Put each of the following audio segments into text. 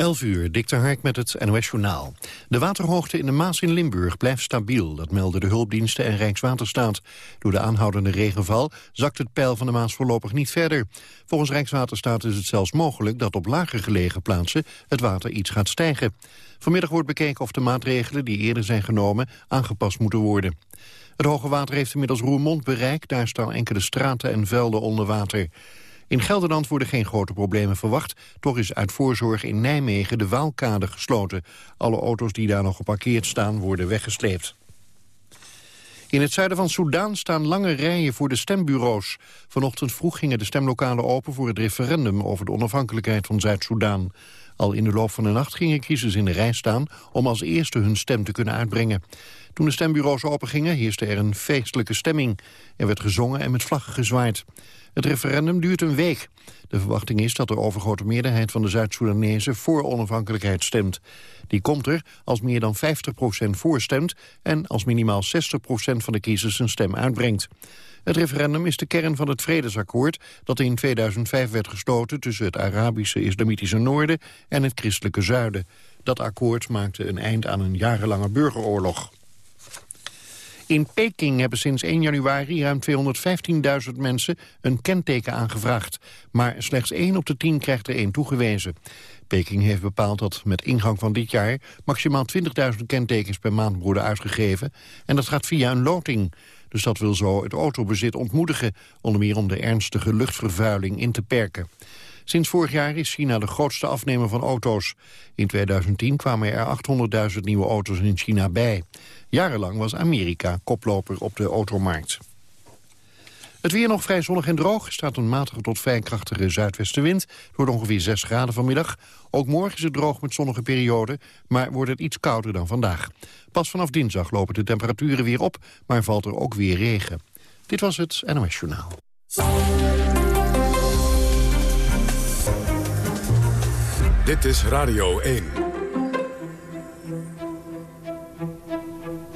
11 uur, Dikter Hark met het NOS Journaal. De waterhoogte in de Maas in Limburg blijft stabiel. Dat melden de hulpdiensten en Rijkswaterstaat. Door de aanhoudende regenval zakt het peil van de Maas voorlopig niet verder. Volgens Rijkswaterstaat is het zelfs mogelijk dat op lager gelegen plaatsen het water iets gaat stijgen. Vanmiddag wordt bekeken of de maatregelen die eerder zijn genomen aangepast moeten worden. Het hoge water heeft inmiddels Roermond bereikt. Daar staan enkele straten en velden onder water. In Gelderland worden geen grote problemen verwacht. Toch is uit voorzorg in Nijmegen de Waalkade gesloten. Alle auto's die daar nog geparkeerd staan worden weggesleept. In het zuiden van Soedan staan lange rijen voor de stembureaus. Vanochtend vroeg gingen de stemlokalen open voor het referendum over de onafhankelijkheid van Zuid-Soedan. Al in de loop van de nacht gingen kiezers in de rij staan om als eerste hun stem te kunnen uitbrengen. Toen de stembureaus opengingen heerste er een feestelijke stemming. Er werd gezongen en met vlaggen gezwaaid. Het referendum duurt een week. De verwachting is dat de overgrote meerderheid van de Zuid-Soedanezen voor onafhankelijkheid stemt. Die komt er als meer dan 50% voorstemt en als minimaal 60% van de kiezers een stem uitbrengt. Het referendum is de kern van het vredesakkoord dat in 2005 werd gesloten tussen het Arabische Islamitische Noorden en het christelijke Zuiden. Dat akkoord maakte een eind aan een jarenlange burgeroorlog. In Peking hebben sinds 1 januari ruim 215.000 mensen een kenteken aangevraagd. Maar slechts 1 op de 10 krijgt er één toegewezen. Peking heeft bepaald dat met ingang van dit jaar maximaal 20.000 kentekens per maand worden uitgegeven. En dat gaat via een loting. De stad wil zo het autobezit ontmoedigen, onder meer om de ernstige luchtvervuiling in te perken. Sinds vorig jaar is China de grootste afnemer van auto's. In 2010 kwamen er 800.000 nieuwe auto's in China bij. Jarenlang was Amerika koploper op de automarkt. Het weer nog vrij zonnig en droog. Er staat een matige tot vrij krachtige zuidwestenwind. Wordt ongeveer 6 graden vanmiddag. Ook morgen is het droog met zonnige perioden, maar wordt het iets kouder dan vandaag. Pas vanaf dinsdag lopen de temperaturen weer op, maar valt er ook weer regen. Dit was het NOS Journaal. Dit is Radio 1.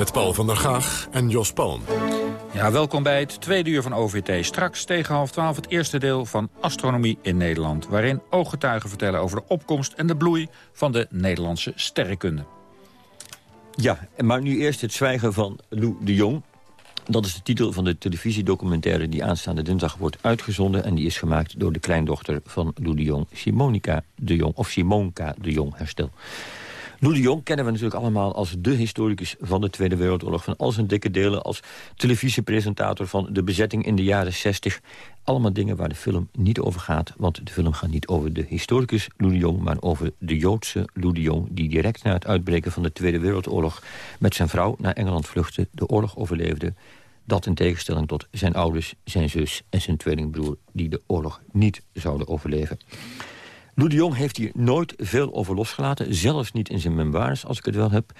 Met Paul van der Gaag en Jos Palm. Ja, welkom bij het tweede uur van OVT. Straks tegen half twaalf het eerste deel van Astronomie in Nederland... waarin ooggetuigen vertellen over de opkomst en de bloei van de Nederlandse sterrenkunde. Ja, maar nu eerst het zwijgen van Lou de Jong. Dat is de titel van de televisiedocumentaire die aanstaande dinsdag wordt uitgezonden. En die is gemaakt door de kleindochter van Lou de Jong, Simonica de Jong. Of Simonka de Jong, herstel. Lou de Jong kennen we natuurlijk allemaal als de historicus van de Tweede Wereldoorlog. Van al zijn dikke delen als televisiepresentator van de bezetting in de jaren 60. Allemaal dingen waar de film niet over gaat. Want de film gaat niet over de historicus Lou de Jong... maar over de Joodse Lou de Jong... die direct na het uitbreken van de Tweede Wereldoorlog... met zijn vrouw naar Engeland vluchtte, de oorlog overleefde... Dat in tegenstelling tot zijn ouders, zijn zus en zijn tweelingbroer... die de oorlog niet zouden overleven. Lou de Jong heeft hier nooit veel over losgelaten. Zelfs niet in zijn memoires, als ik het wel heb.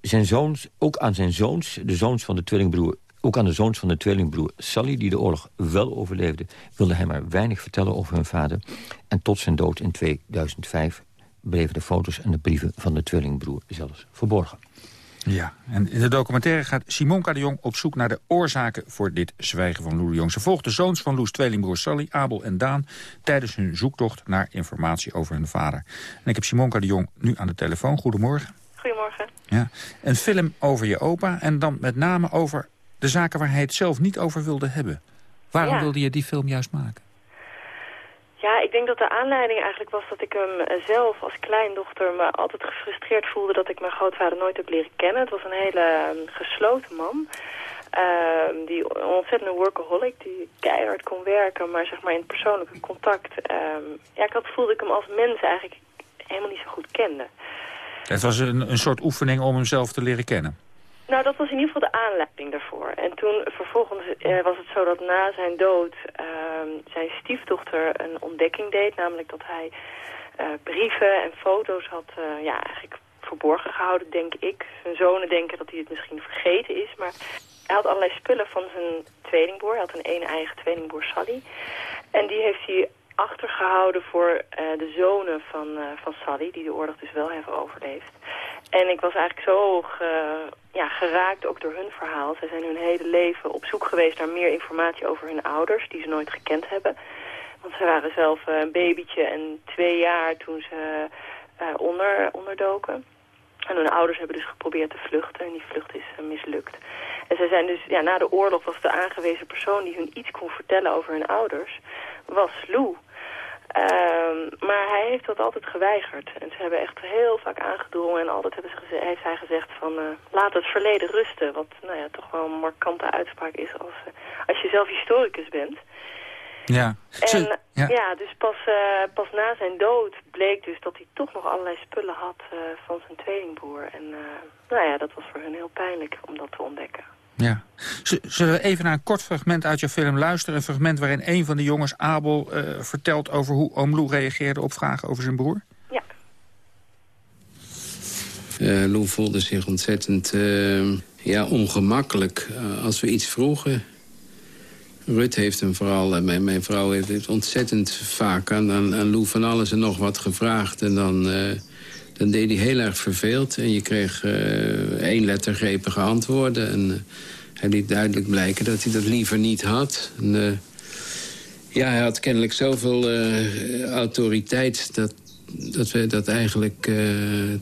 Zijn zoons, ook aan zijn zoons, de zoons van de tweelingbroer... ook aan de zoons van de tweelingbroer Sally, die de oorlog wel overleefde... wilde hij maar weinig vertellen over hun vader. En tot zijn dood in 2005 bleven de foto's en de brieven van de tweelingbroer zelfs verborgen. Ja, en in de documentaire gaat Simonka de Jong op zoek naar de oorzaken voor dit zwijgen van Lou de Jong. Ze volgt de zoons van Loes tweelingbroer Sally, Abel en Daan tijdens hun zoektocht naar informatie over hun vader. En ik heb Simonka de Jong nu aan de telefoon. Goedemorgen. Goedemorgen. Ja, een film over je opa en dan met name over de zaken waar hij het zelf niet over wilde hebben. Waarom wilde je die film juist maken? Ja, ik denk dat de aanleiding eigenlijk was dat ik hem eh, zelf als kleindochter me altijd gefrustreerd voelde dat ik mijn grootvader nooit heb leren kennen. Het was een hele ehm, gesloten man. Uh, die ontzettende workaholic, die keihard kon werken, maar zeg maar in het persoonlijke contact. Uh, ja, ik had voelde ik hem als mens eigenlijk helemaal niet zo goed kende. Het was een, een soort oefening om hem zelf te leren kennen? Nou, dat was in ieder geval de aanleiding daarvoor. En toen vervolgens uh, was het zo dat na zijn dood... Uh, zijn stiefdochter een ontdekking deed. Namelijk dat hij brieven en foto's had ja, eigenlijk verborgen gehouden, denk ik. Zijn zonen denken dat hij het misschien vergeten is. Maar hij had allerlei spullen van zijn tweelingbroer. Hij had een een eigen tweelingbroer Sally. En die heeft hij achtergehouden voor uh, de zonen van, uh, van Sally, die de oorlog dus wel hebben overleefd. En ik was eigenlijk zo ja, geraakt ook door hun verhaal. Zij zijn hun hele leven op zoek geweest naar meer informatie over hun ouders, die ze nooit gekend hebben. Want ze waren zelf uh, een babytje en twee jaar toen ze onder, onderdoken. En hun ouders hebben dus geprobeerd te vluchten en die vlucht is mislukt. En zij zijn dus, ja, na de oorlog was de aangewezen persoon die hun iets kon vertellen over hun ouders, was Lou. Um, maar hij heeft dat altijd geweigerd. En ze hebben echt heel vaak aangedrongen en altijd hebben ze heeft hij gezegd van uh, laat het verleden rusten. Wat nou ja, toch wel een markante uitspraak is als, uh, als je zelf historicus bent. Ja. En ja. ja, dus pas, uh, pas na zijn dood bleek dus dat hij toch nog allerlei spullen had van zijn tweelingbroer. En nou ja, dat was voor hun heel pijnlijk om dat te ontdekken. Ja. Zullen we even naar een kort fragment uit je film luisteren? Een fragment waarin een van de jongens, Abel, uh, vertelt over hoe oom Lou reageerde op vragen over zijn broer? Ja. Uh, Lou voelde zich ontzettend uh, ja, ongemakkelijk als we iets vroegen. Rut heeft hem vooral, mijn, mijn vrouw heeft het ontzettend vaak aan, aan, Lou van alles en nog wat gevraagd. En dan, dan deed hij heel erg verveeld. En je kreeg één lettergrepige antwoorden. En hij liet duidelijk blijken dat hij dat liever niet had. En, uh, ja, hij had kennelijk zoveel autoriteit... dat, dat we dat eigenlijk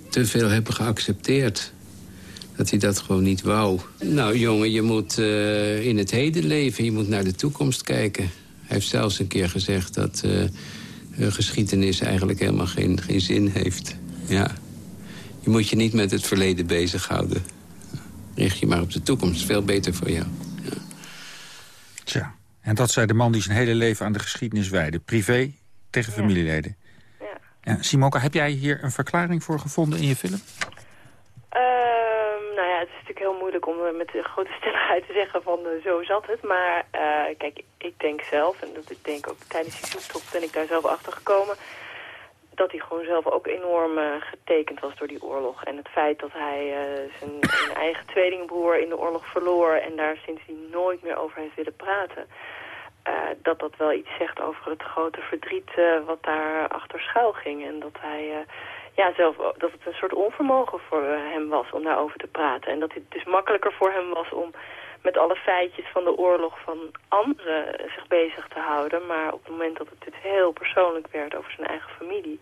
te veel hebben geaccepteerd. Dat hij dat gewoon niet wou. Nou, jongen, je moet in het heden leven. Je moet naar de toekomst kijken. Hij heeft zelfs een keer gezegd dat geschiedenis eigenlijk helemaal geen, geen zin heeft. Ja. Je moet je niet met het verleden bezighouden richt je maar op de toekomst. Veel beter voor jou. Ja. Tja, en dat zei de man die zijn hele leven aan de geschiedenis wijde. Privé tegen familieleden. Ja. ja. Simonka, heb jij hier een verklaring voor gevonden in je film? Ehm, nou ja, het is natuurlijk heel moeilijk om met de grote stelligheid te zeggen van uh, zo zat het. Maar uh, kijk, ik denk zelf, en dat ik denk ook tijdens die zoektocht ben ik daar zelf achter gekomen dat hij gewoon zelf ook enorm uh, getekend was door die oorlog. En het feit dat hij uh, zijn, eigen tweelingbroer in de oorlog verloor... en daar sindsdien nooit meer over heeft willen praten... Uh, dat dat wel iets zegt over het grote verdriet wat daar achter schuil ging. En dat hij ja, zelf, dat het een soort onvermogen voor hem was om daarover te praten. En dat het dus makkelijker voor hem was om met alle feitjes van de oorlog van anderen zich bezig te houden. Maar op het moment dat het dus heel persoonlijk werd over zijn eigen familie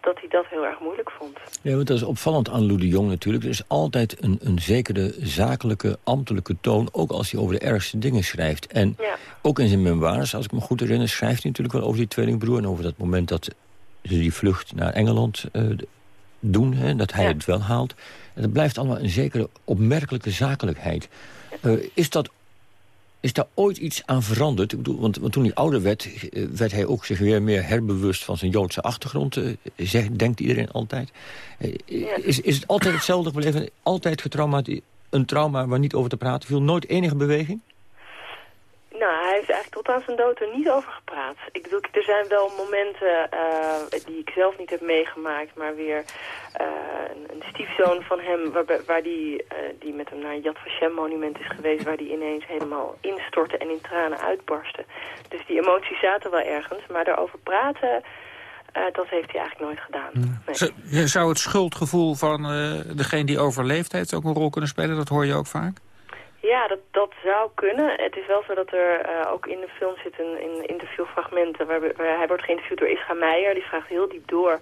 dat hij dat heel erg moeilijk vond. Ja, want dat is opvallend aan Lou de Jong natuurlijk. Er is altijd een, een zekere zakelijke, ambtelijke toon... ook als hij over de ergste dingen schrijft. En ja. ook in zijn memoires, als ik me goed herinner... schrijft hij natuurlijk wel over die tweelingbroer... en over dat moment dat ze die vlucht naar Engeland uh, doen, hè, dat hij ja. het wel haalt. En dat blijft allemaal een zekere opmerkelijke zakelijkheid. Uh, is, dat, is daar ooit iets aan veranderd? Ik bedoel, want, want toen hij ouder werd, uh, werd hij ook zich weer meer herbewust van zijn Joodse achtergrond. Uh, zegt, denkt iedereen altijd. Is, is het altijd hetzelfde gebleven? Altijd getraumatiseerd? Een trauma waar niet over te praten viel? Nooit enige beweging? Nou, hij heeft eigenlijk tot aan zijn dood er niet over gepraat. Ik bedoel, er zijn wel momenten uh, die ik zelf niet heb meegemaakt, maar weer uh, een, een, stiefzoon van hem, waar, waar die, uh, die met hem naar een Yad Vashem monument is geweest, waar die ineens helemaal instortte en in tranen uitbarstte. Dus die emoties zaten wel ergens, maar daarover praten, dat heeft hij eigenlijk nooit gedaan. Nee. Zou het schuldgevoel van degene die overleefd heeft ook een rol kunnen spelen? Dat hoor je ook vaak? Ja, dat, dat zou kunnen. Het is wel zo dat er uh, ook in de film zitten in interviewfragmenten... Waar, waar, hij wordt geïnterviewd door Ischa Meijer. Die vraagt heel diep door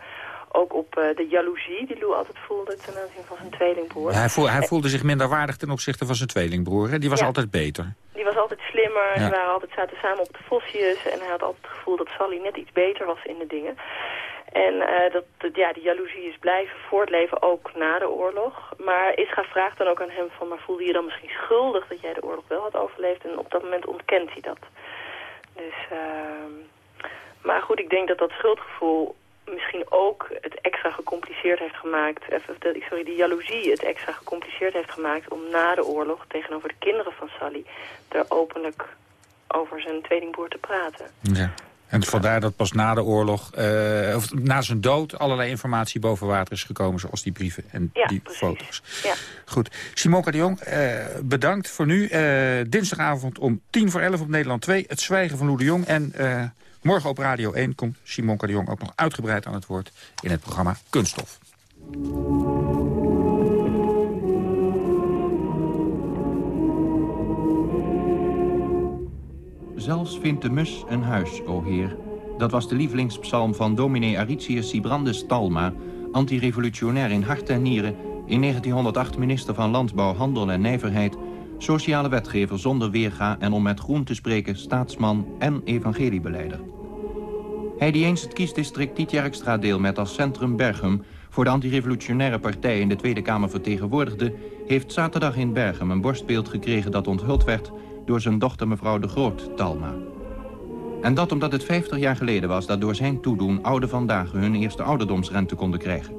ook op uh, de jaloezie die Lou altijd voelde ten aanzien van zijn tweelingbroer. Ja, hij, voelde, hij, voelde zich minder waardig ten opzichte van zijn tweelingbroer. Hè? Die was ja. altijd beter. Die was altijd slimmer. Ja. Ze waren altijd, zaten samen op de vosjes. En hij had altijd het gevoel dat Sally net iets beter was in de dingen. En uh, dat, ja, die jaloezie is blijven voortleven, ook na de oorlog. Maar Ischa vraagt dan ook aan hem van, maar voelde je dan misschien schuldig dat jij de oorlog wel had overleefd? En op dat moment ontkent hij dat. Dus, uh, maar goed, ik denk dat dat schuldgevoel misschien ook het extra gecompliceerd heeft gemaakt, sorry, die jaloezie het extra gecompliceerd heeft gemaakt om na de oorlog tegenover de kinderen van Sally er openlijk over zijn tweelingbroer te praten. Ja. En vandaar dat pas na de oorlog, uh, of na zijn dood... allerlei informatie boven water is gekomen, zoals die brieven en Ja, die precies. foto's. Ja. Goed. Simonka de Jong, eh, bedankt voor nu. Eh, dinsdagavond om tien voor elf op Nederland 2. Het zwijgen van Lou de Jong. En eh, morgen op Radio 1 komt Simonka de Jong ook nog uitgebreid aan het woord... in het programma Kunststof. Zelfs vindt de mus een huis, o Heer. Dat was de lievelingspsalm van dominee Aritius Sibrandus Talma... antirevolutionair in hart en nieren... in 1908 minister van Landbouw, Handel en Nijverheid... sociale wetgever zonder weerga en om met groen te spreken... staatsman en evangeliebeleider. Hij die eens het kiesdistrict Tietjerkstra deel met als centrum Berchem... voor de antirevolutionaire partij in de Tweede Kamer vertegenwoordigde... heeft zaterdag in Berchem een borstbeeld gekregen dat onthuld werd... door zijn dochter mevrouw de Groot, Talma. En dat omdat het 50 jaar geleden was dat door zijn toedoen... ouden vandaag hun eerste ouderdomsrente konden krijgen.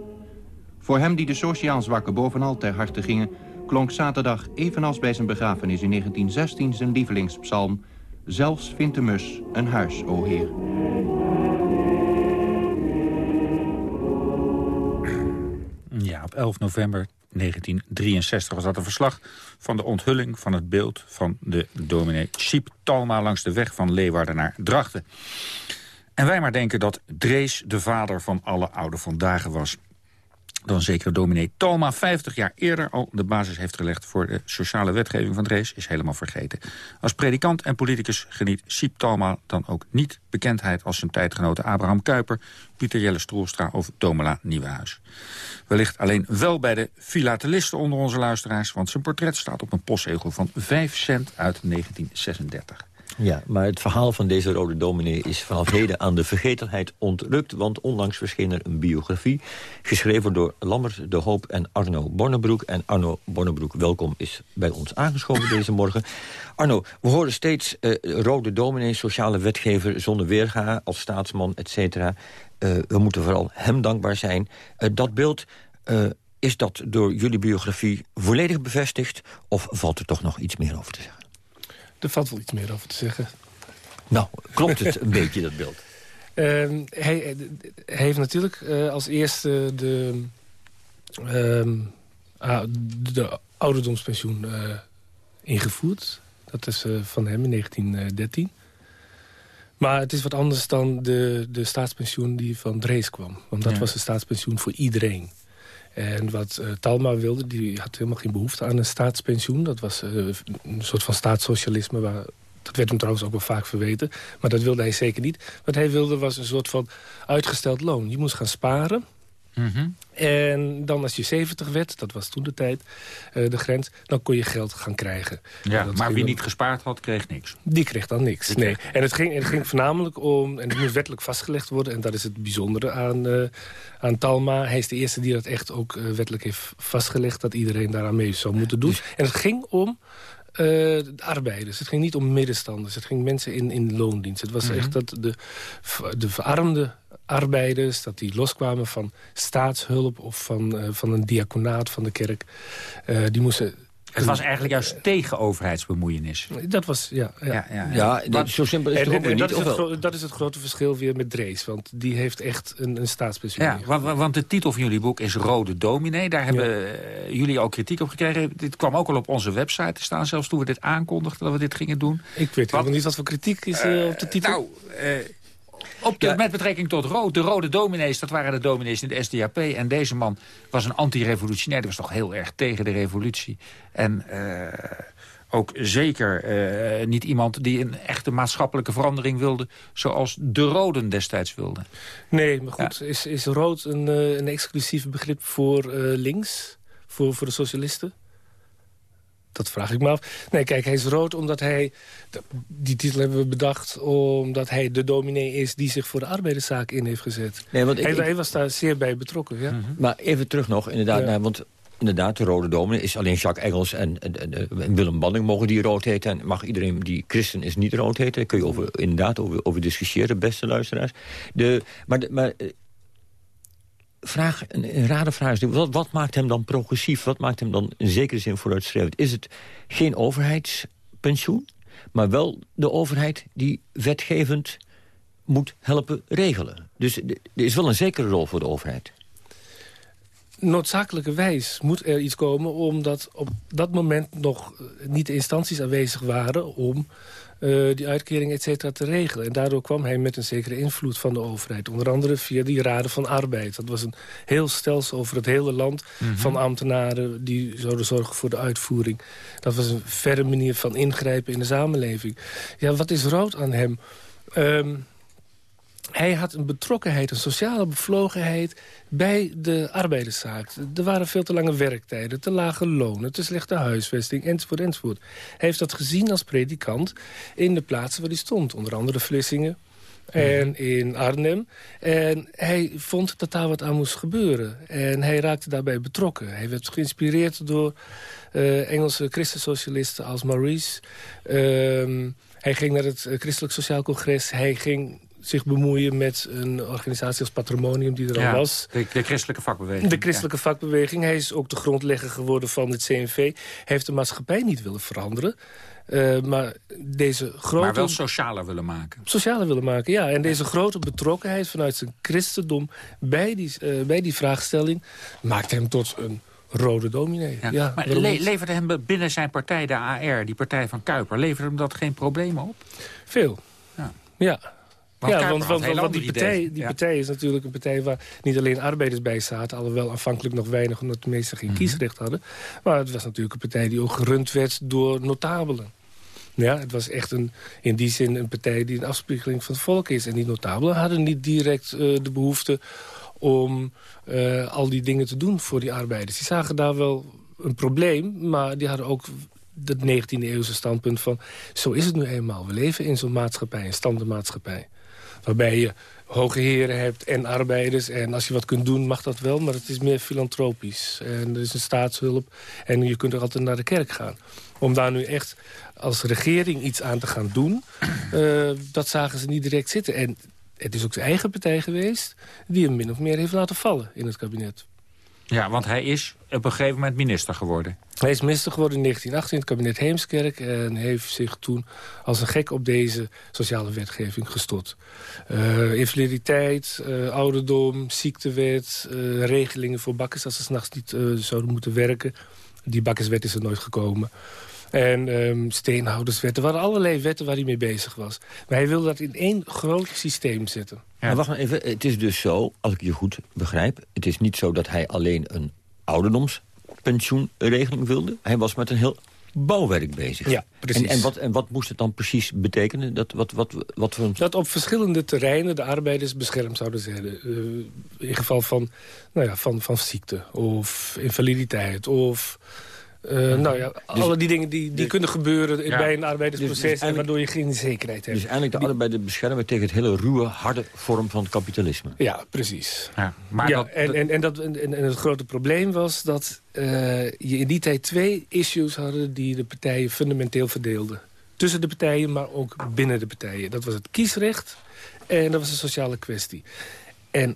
Voor hem die de sociaal zwakken bovenal ter harte gingen... klonk zaterdag, evenals bij zijn begrafenis in 1916... zijn lievelingspsalm... Zelfs vindt de mus een huis, o Heer. Ja, op 11 november 1963 was dat een verslag van de onthulling van het beeld van de dominee Siep Talma langs de weg van Leeuwarden naar Drachten. En wij maar denken dat Drees de vader van alle oude vandaag was. Dan zeker dominee Talma 50 jaar eerder al de basis heeft gelegd... voor de sociale wetgeving van Drees, is helemaal vergeten. Als predikant en politicus geniet Siep Talma dan ook niet bekendheid... als zijn tijdgenoten Abraham Kuyper, Pieter Jelle Stroelstra of Domela Nieuwenhuis. Wellicht alleen wel bij de filatelisten onder onze luisteraars... want zijn portret staat op een postzegel van 5 cent uit 1936. Ja, maar het verhaal van deze rode dominee is vanaf heden aan de vergetelheid ontrukt. Want onlangs verscheen er een biografie, geschreven door Lammert de Hoop en Arno Bonnebroek. En Arno Bonnebroek, welkom, is bij ons aangeschoven deze morgen. Arno, we horen steeds eh, rode dominee, sociale wetgever zonder weerga, als staatsman, et cetera. Eh, we moeten vooral hem dankbaar zijn. Eh, dat beeld... is dat door jullie biografie volledig bevestigd... of valt er toch nog iets meer over te zeggen? Er valt wel iets meer over te zeggen. Nou, klopt het een beetje, dat beeld? Ehm, hij, hij heeft natuurlijk eh, als eerste de, de ouderdomspensioen eh, ingevoerd. Dat is eh, van hem in 1913. Maar het is wat anders dan de, de staatspensioen die van Drees kwam. Want dat Ja. was een staatspensioen voor iedereen. En wat eh, Talma wilde, die had helemaal geen behoefte aan een staatspensioen. Dat was eh, een soort van staatssocialisme. Waar, dat werd hem trouwens ook wel vaak verweten. Maar dat wilde hij zeker niet. Wat hij wilde was een soort van uitgesteld loon. Je moest gaan sparen. Mhm. En dan als je 70 werd, dat was toen de tijd, eh, de grens... dan kon je geld gaan krijgen. Ja, Dat maar wie dan- niet gespaard had, kreeg niks. die kreeg dan niks. Die Nee. kreeg- En het ging, het ging voornamelijk om, en het moest wettelijk vastgelegd worden... en dat is het bijzondere aan, eh, aan Talma. Hij is de eerste die dat echt ook eh, wettelijk heeft vastgelegd... dat iedereen daaraan mee zou moeten doen. En het ging om de arbeiders. Het ging niet om middenstanders. Het ging mensen in, in loondienst. Het was echt dat de, de verarmde arbeiders... dat die loskwamen van staatshulp of van, eh, van een diaconaat van de kerk. eh, die moesten... Het was eigenlijk juist tegen overheidsbemoeienis. Dat was, ja. ja. Ja, ja, Ja, dat- zo simpel is het En, toch ook en- en weer dat, niet, is of het dat is het grote verschil weer met Drees. Want die heeft echt een, een staatspensioen. Ja, wa- wa- want de titel van jullie boek is Rode Dominee. Daar hebben eh, jullie ook kritiek op gekregen. Dit kwam ook al op onze website te staan, zelfs toen we dit aankondigden dat we dit gingen doen. Ik weet helemaal niet wat voor kritiek is op de titel. Nou, eh, op de, Ja. met betrekking tot rood. De rode dominees, dat waren de dominees in de SDAP. En deze man was een anti-revolutionair. Die was toch heel erg tegen de revolutie. En eh, ook zeker eh, niet iemand die een echte maatschappelijke verandering wilde... zoals de roden destijds wilden. nee, maar goed, is, is rood een, eh, een exclusief begrip voor links? Voor, voor de socialisten? Dat vraag ik me af. Nee, kijk, hij is rood omdat hij... Die titel hebben we bedacht omdat hij de dominee is... die zich voor de arbeiderszaak in heeft gezet. Nee, want ik- hij, ik- hij was daar zeer bij betrokken, ja. Maar even terug nog, inderdaad. Ja. naar- want inderdaad, de rode dominee is alleen Jacques Engels en, en, en- en Willem Banning mogen die rood heten. En mag iedereen die christen is niet rood heten. Daar kun je over, inderdaad over, over discussiëren, beste luisteraars. De, maar de, maar eh, vraag, een, een rare vraag is, wat, wat maakt hem dan progressief? Wat maakt hem dan in zekere zin vooruitstrevend? Is het geen overheidspensioen? maar wel de overheid die wetgevend moet helpen regelen. Dus er is wel een zekere rol voor de overheid. Noodzakelijkerwijs moet er iets komen... omdat op dat moment nog niet de instanties aanwezig waren... om uh, die uitkering et cetera te regelen. En daardoor kwam hij met een zekere invloed van de overheid. Onder andere via die raden van arbeid. Dat was een heel stelsel over het hele land mhm. van ambtenaren... die zouden zorgen voor de uitvoering. Dat was een verre manier van ingrijpen in de samenleving. Ja, wat is rood aan hem? Um, hij had een betrokkenheid, een sociale bevlogenheid bij de arbeiderszaak. Er waren veel te lange werktijden, te lage lonen, te slechte huisvesting, enzovoort, enzovoort. Hij heeft dat gezien als predikant in de plaatsen waar hij stond. Onder andere Vlissingen en mhm. in Arnhem. En hij vond dat daar wat aan moest gebeuren. En hij raakte daarbij betrokken. Hij werd geïnspireerd door uh, Engelse christensocialisten als Maurice. Uh, hij ging naar het Christelijk Sociaal Congres. Hij ging zich bemoeien met een organisatie als Patrimonium die er al was. De, de, christelijke vakbeweging. De christelijke vakbeweging. Hij is ook de grondlegger geworden van het CNV. Hij heeft de maatschappij niet willen veranderen. Uh, maar deze grote... Maar wel socialer willen maken. Socialer willen maken, ja. En deze grote betrokkenheid vanuit zijn christendom... bij die, uh, bij die vraagstelling maakt hem tot een rode dominee. Ja. maar le leverde hem binnen zijn partij, de AR, die partij van Kuiper... leverde hem dat geen problemen op? Veel, ja. ja ja, want, want, want die, partij, die partij is natuurlijk een partij waar niet alleen arbeiders bij zaten... alhoewel aanvankelijk nog weinig, omdat de meesten geen mhm. kiesrecht hadden. Maar het was natuurlijk een partij die ook gerund werd door notabelen. Ja, het was echt een, in die zin een partij die een afspiegeling van het volk is. En die notabelen hadden niet direct uh, de behoefte om uh, al die dingen te doen voor die arbeiders. Die zagen daar wel een probleem, maar die hadden ook het 19e-eeuwse standpunt van... zo is het nu eenmaal. We leven in zo'n maatschappij, een standenmaatschappij. Waarbij je hoge heren hebt en arbeiders. En als je wat kunt doen, mag dat wel. Maar het is meer filantropisch. En er is een staatshulp. En je kunt er altijd naar de kerk gaan. Om daar nu echt als regering iets aan te gaan doen... Uh, dat zagen ze niet direct zitten. En het is ook zijn eigen partij geweest... die hem min of meer heeft laten vallen in het kabinet. Ja, want hij is op een gegeven moment minister geworden. Hij is minister geworden in 1918 in het kabinet Heemskerk... en heeft zich toen als een gek op deze sociale wetgeving gestort. Uh, invaliditeit, uh, ouderdom, ziektewet, uh, regelingen voor bakkers... als ze s'nachts niet zouden moeten werken. Die bakkerswet is er nooit gekomen. En um, steenhouderswetten. Er waren allerlei wetten waar hij mee bezig was. Maar hij wilde dat in één groot systeem zetten. Maar wacht maar even, het is dus zo, als ik je goed begrijp... het is niet zo dat hij alleen een ouderdomspensioenregeling wilde. Hij was met een heel bouwwerk bezig. Ja, precies. En, en, wat, en wat moest het dan precies betekenen? Dat, wat, wat, wat voor... dat op verschillende terreinen de arbeiders beschermd zouden zijn. Uh, in geval van, nou ja, van, van ziekte of invaliditeit of uh, nou ja, dus, alle die dingen die, die kunnen gebeuren bij een arbeidersproces... Dus, dus waardoor je geen zekerheid hebt. Dus eigenlijk de arbeider beschermen tegen het hele ruwe, harde vorm van het kapitalisme. Ja, precies. Ja, maar ja, en, en, en, dat, en, en, het grote probleem was dat uh, je in die tijd twee issues hadden... die de partijen fundamenteel verdeelden. Tussen de partijen, maar ook binnen de partijen. Dat was het kiesrecht en dat was een sociale kwestie. En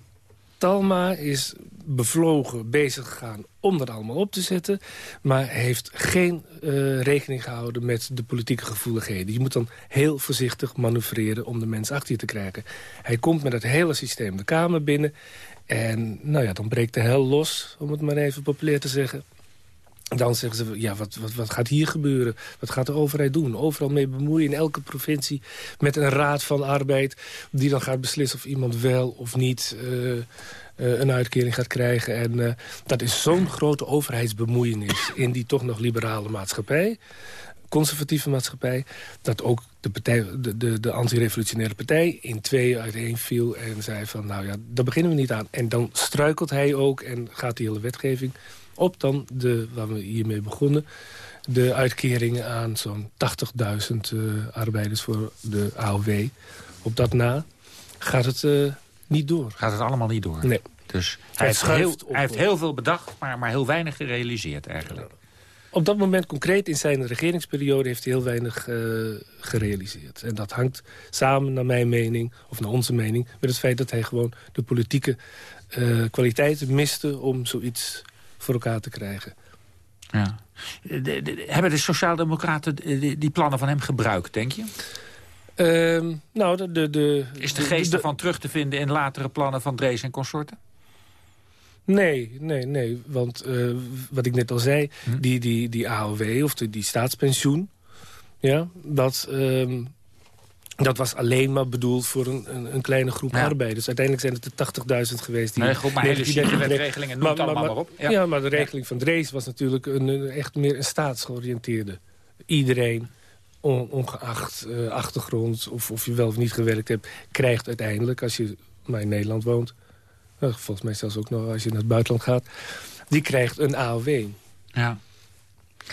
Talma is bevlogen bezig gegaan om dat allemaal op te zetten... maar heeft geen uh, rekening gehouden met de politieke gevoeligheden. Je moet dan heel voorzichtig manoeuvreren om de mensen achter je te krijgen. Hij komt met het hele systeem de Kamer binnen... en nou ja, dan breekt de hel los, om het maar even populair te zeggen... Dan zeggen ze, ja, wat, wat, wat gaat hier gebeuren? Wat gaat de overheid doen? Overal mee bemoeien in elke provincie met een raad van arbeid... die dan gaat beslissen of iemand wel of niet uh, een uitkering gaat krijgen. En uh, dat is zo'n grote overheidsbemoeienis in die toch nog liberale maatschappij conservatieve maatschappij... dat ook de, partij, de, de, de anti-revolutionaire partij in twee uiteen viel... en zei van, nou ja, daar beginnen we niet aan. En dan struikelt hij ook en gaat die hele wetgeving op dan, de, waar we hiermee begonnen... de uitkeringen aan zo'n 80.000 uh, arbeiders voor de AOW. Op dat na gaat het niet door. Gaat het allemaal niet door? Nee. Dus hij, heeft heel, hij heeft heel veel bedacht, maar, maar heel weinig gerealiseerd eigenlijk. Op dat moment, concreet in zijn regeringsperiode... heeft hij heel weinig uh, gerealiseerd. En dat hangt samen, naar mijn mening, of naar onze mening... met het feit dat hij gewoon de politieke uh, kwaliteiten miste... om zoiets voor elkaar te krijgen. Ja. hebben de Sociaaldemocraten die, die plannen van hem gebruikt, denk je? Ehm, nou, de, de, de, Is de geest ervan terug te vinden in latere plannen van Drees en consorten? Nee, nee, nee. Want eh, wat ik net al zei, hm? die, die, die AOW of die, die staatspensioen... Ja, dat, ehm, dat was alleen maar bedoeld voor een, een, een kleine groep arbeiders. Uiteindelijk zijn het er 80.000 geweest. Die nee, goed, maar hele regelingen noemt maar, allemaal maar, op. Ja. ja. maar de regeling van Drees was natuurlijk een, echt meer een staatsgeoriënteerde. Iedereen ongeacht uh, achtergrond of, of je wel of niet gewerkt hebt... krijgt uiteindelijk, als je maar in Nederland woont... Nou, volgens mij zelfs ook nog als je naar het buitenland gaat... die krijgt een AOW. Ja.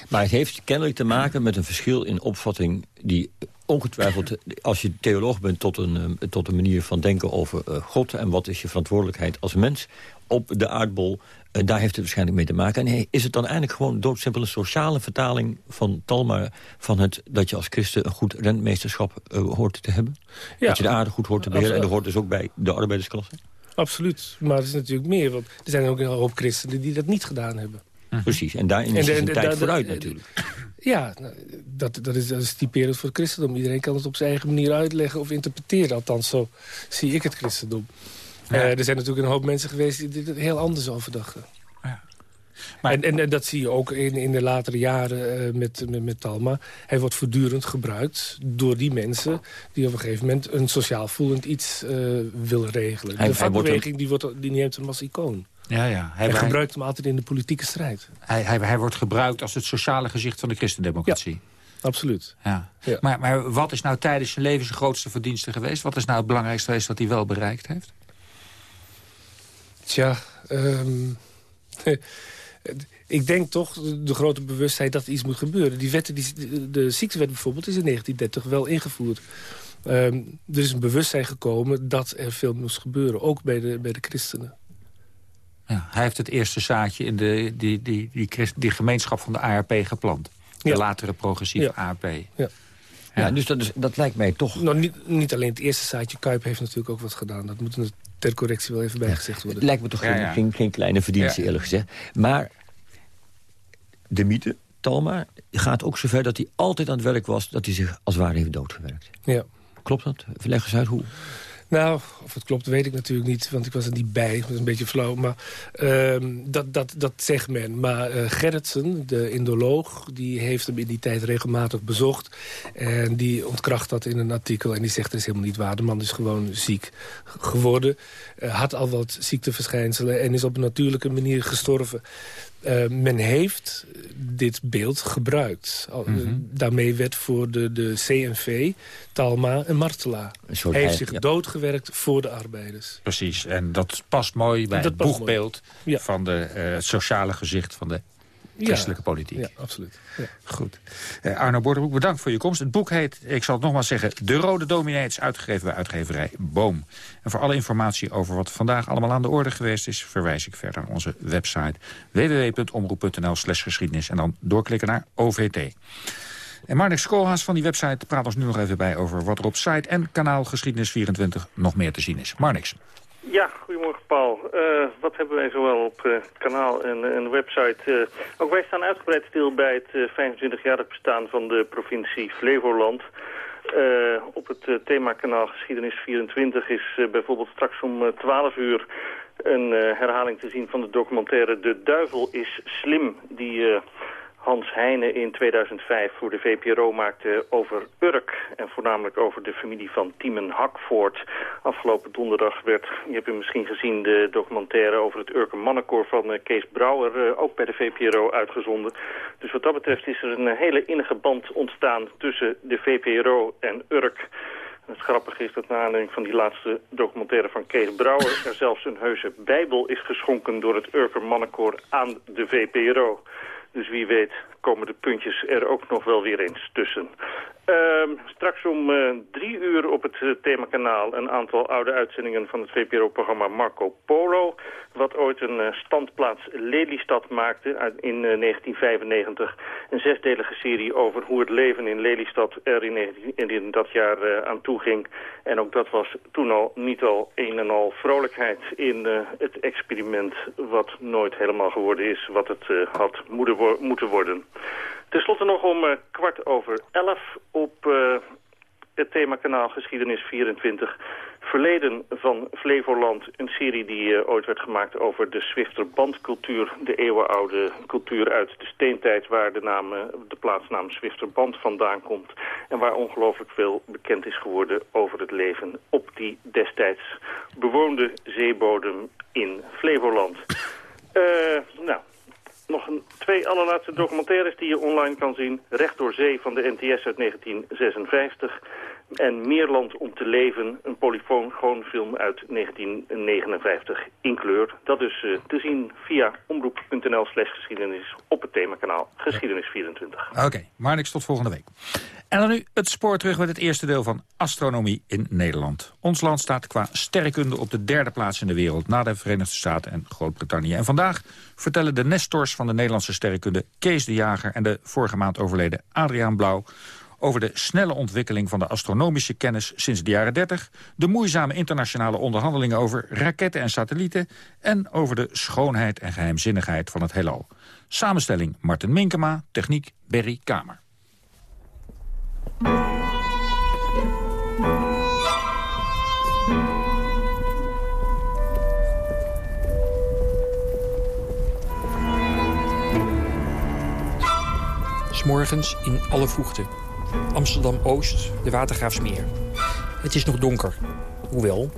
Maar het heeft kennelijk te maken met een verschil in opvatting... die ongetwijfeld, als je theoloog bent... tot een, eh, tot een manier van denken over uh, God... en wat is je verantwoordelijkheid als mens op de aardbol... Uh, daar heeft het waarschijnlijk mee te maken. En is het dan eigenlijk gewoon doodsimpel een sociale vertaling van Talma... van het dat je als christen een goed rentmeesterschap hoort te hebben? Ja. Dat je de aarde goed hoort te beheren. En dat hoort dus ook bij de arbeidersklasse? Absoluut. Maar er is natuurlijk meer. Want er zijn ook een hoop christenen die dat niet gedaan hebben. Mhm. Precies. En daarin is een tijd vooruit natuurlijk. Ja, nou, dat, dat, is, dat is typerend voor het christendom. Iedereen kan het op zijn eigen manier uitleggen of interpreteren. Althans, zo zie ik het christendom. Eh, er zijn natuurlijk een hoop mensen geweest die dit heel anders over dachten. Maar, en, en, dat zie je ook in, in de latere jaren uh, met, met, met, Talma. Hij wordt voortdurend gebruikt door die mensen... die op een gegeven moment een sociaal voelend iets uh, willen regelen. Hij, de vakbeweging die, wordt, die neemt hem als icoon. Ja, ja. Hij, hij gebruikt hem altijd in de politieke strijd. Hij, hij, hij wordt gebruikt als het sociale gezicht van de christendemocratie. Ja. Absoluut. Ja. ja. Maar, maar wat is nou tijdens zijn leven zijn grootste verdienste geweest? Wat is nou het belangrijkste geweest wat hij wel bereikt heeft? Tja, um, ik denk toch de grote bewustheid dat er iets moet gebeuren. Die wetten, die, de ziektewet bijvoorbeeld is in 1930 wel ingevoerd. Um, er is een bewustzijn gekomen dat er veel moest gebeuren. Ook bij de, bij de christenen. Ja, hij heeft het eerste zaadje in de, die, die, die, die gemeenschap van de ARP geplant. De latere progressieve ja. ARP. Ja. Ja, dus dat, is, dat lijkt mij toch... Nou, niet, niet alleen het eerste zaadje. Kuip heeft natuurlijk ook wat gedaan. Dat moet ter correctie wel even bijgezegd worden. Het lijkt me toch geen, geen, geen, kleine verdienste, eerlijk gezegd. Maar de mythe, Talma, gaat ook zover dat hij altijd aan het werk was... dat hij zich als ware heeft doodgewerkt. Ja. Klopt dat? Leg eens uit hoe. Nou, of het klopt weet ik natuurlijk niet, want ik was er niet bij. Dat is een beetje flauw, maar uh, dat, dat, dat zegt men. Maar uh, Gerritsen, de indoloog, die heeft hem in die tijd regelmatig bezocht. En die ontkracht dat in een artikel. En die zegt, dat is helemaal niet waar. De man is gewoon ziek geworden. Uh, had al wat ziekteverschijnselen en is op een natuurlijke manier gestorven. Uh, men heeft dit beeld gebruikt. Mhm. Daarmee werd voor de, de CNV Talma een martelaar. Hij heeft zich doodgewerkt voor de arbeiders. Precies, en dat past mooi bij het boegbeeld... van de, uh, het sociale gezicht van de christelijke politiek. Ja, absoluut. Ja. Goed. Uh, Arno Borderbroek, bedankt voor je komst. Het boek heet, ik zal het nogmaals zeggen... De Rode Dominee. is uitgegeven bij uitgeverij Boom. En voor alle informatie over wat vandaag allemaal aan de orde geweest is... verwijs ik verder naar onze website www.omroep.nl slash geschiedenis... en dan doorklikken naar OVT. En Marnix Koolhaas van die website praat ons nu nog even bij... over wat er op site en kanaal Geschiedenis24 nog meer te zien is. Marnix. Ja, goedemorgen Paul. Uh, wat hebben wij zowel op uh, kanaal en, en de website? Uh, ook wij staan uitgebreid stil bij het 25-jarig bestaan van de provincie Flevoland. op het themakanaal Geschiedenis 24 is bijvoorbeeld straks om 12 uur een herhaling te zien van de documentaire De Duivel is Slim. Die Hans Heijnen in 2005 voor de VPRO maakte over Urk. En voornamelijk over de familie van Tiemen Hakvoort. Afgelopen donderdag werd, je hebt hem misschien gezien, de documentaire over het Urker mannenkoor van eh, Kees Brouwer eh, ook bij de VPRO uitgezonden. Dus wat dat betreft is er een hele innige band ontstaan tussen de VPRO en Urk. Het grappige is dat na aanleiding van die laatste documentaire van Kees Brouwer... er zelfs een heuse bijbel is geschonken door het Urker mannenkoor aan de VPRO. Dus wie weet komen de puntjes er ook nog wel weer eens tussen. Ehm, straks om uh, drie uur op het uh, themakanaal een aantal oude uitzendingen van het VPRO-programma Marco Polo. Wat ooit een uh, standplaats Lelystad maakte in 1995. Een zesdelige serie over hoe het leven in Lelystad er in, in dat jaar aan toe ging. En ook dat was toen al niet al een en al vrolijkheid in het experiment wat nooit helemaal geworden is wat het had moeten worden. Ten slotte nog om uh, kwart over elf op uh, het themakanaal Geschiedenis 24. Verleden van Flevoland, een serie die uh, ooit werd gemaakt over de Zwifterbandcultuur. De eeuwenoude cultuur uit de steentijd waar de, naam, de plaatsnaam Zwifterband vandaan komt. En waar ongelooflijk veel bekend is geworden over het leven op die destijds bewoonde zeebodem in Flevoland. nou, nog een, twee allerlaatste documentaires die je online kan zien. Recht door Zee van de NTS uit 1956. En Meerland om te leven, een polyfoon uit 1959 in kleur. Dat is uh, te zien via omroep.nl slash geschiedenis op het themakanaal Geschiedenis 24. Oké, maar niks tot volgende week. En dan nu het spoor terug met het eerste deel van astronomie in Nederland. Ons land staat qua sterrenkunde op de derde plaats in de wereld... na de Verenigde Staten en Groot-Brittannië. En vandaag vertellen de nestors van de Nederlandse sterrenkunde... Kees de Jager en de vorige maand overleden Adriaan Blauw over de snelle ontwikkeling van de astronomische kennis sinds de jaren 30... de moeizame internationale onderhandelingen over raketten en satellieten... en over de schoonheid en geheimzinnigheid van het heelal. Samenstelling Martin Minkema, techniek Berry Kamer. Morgens in alle vroegte. Amsterdam-Oost, de Watergraafsmeer. Het is nog donker. Hoewel,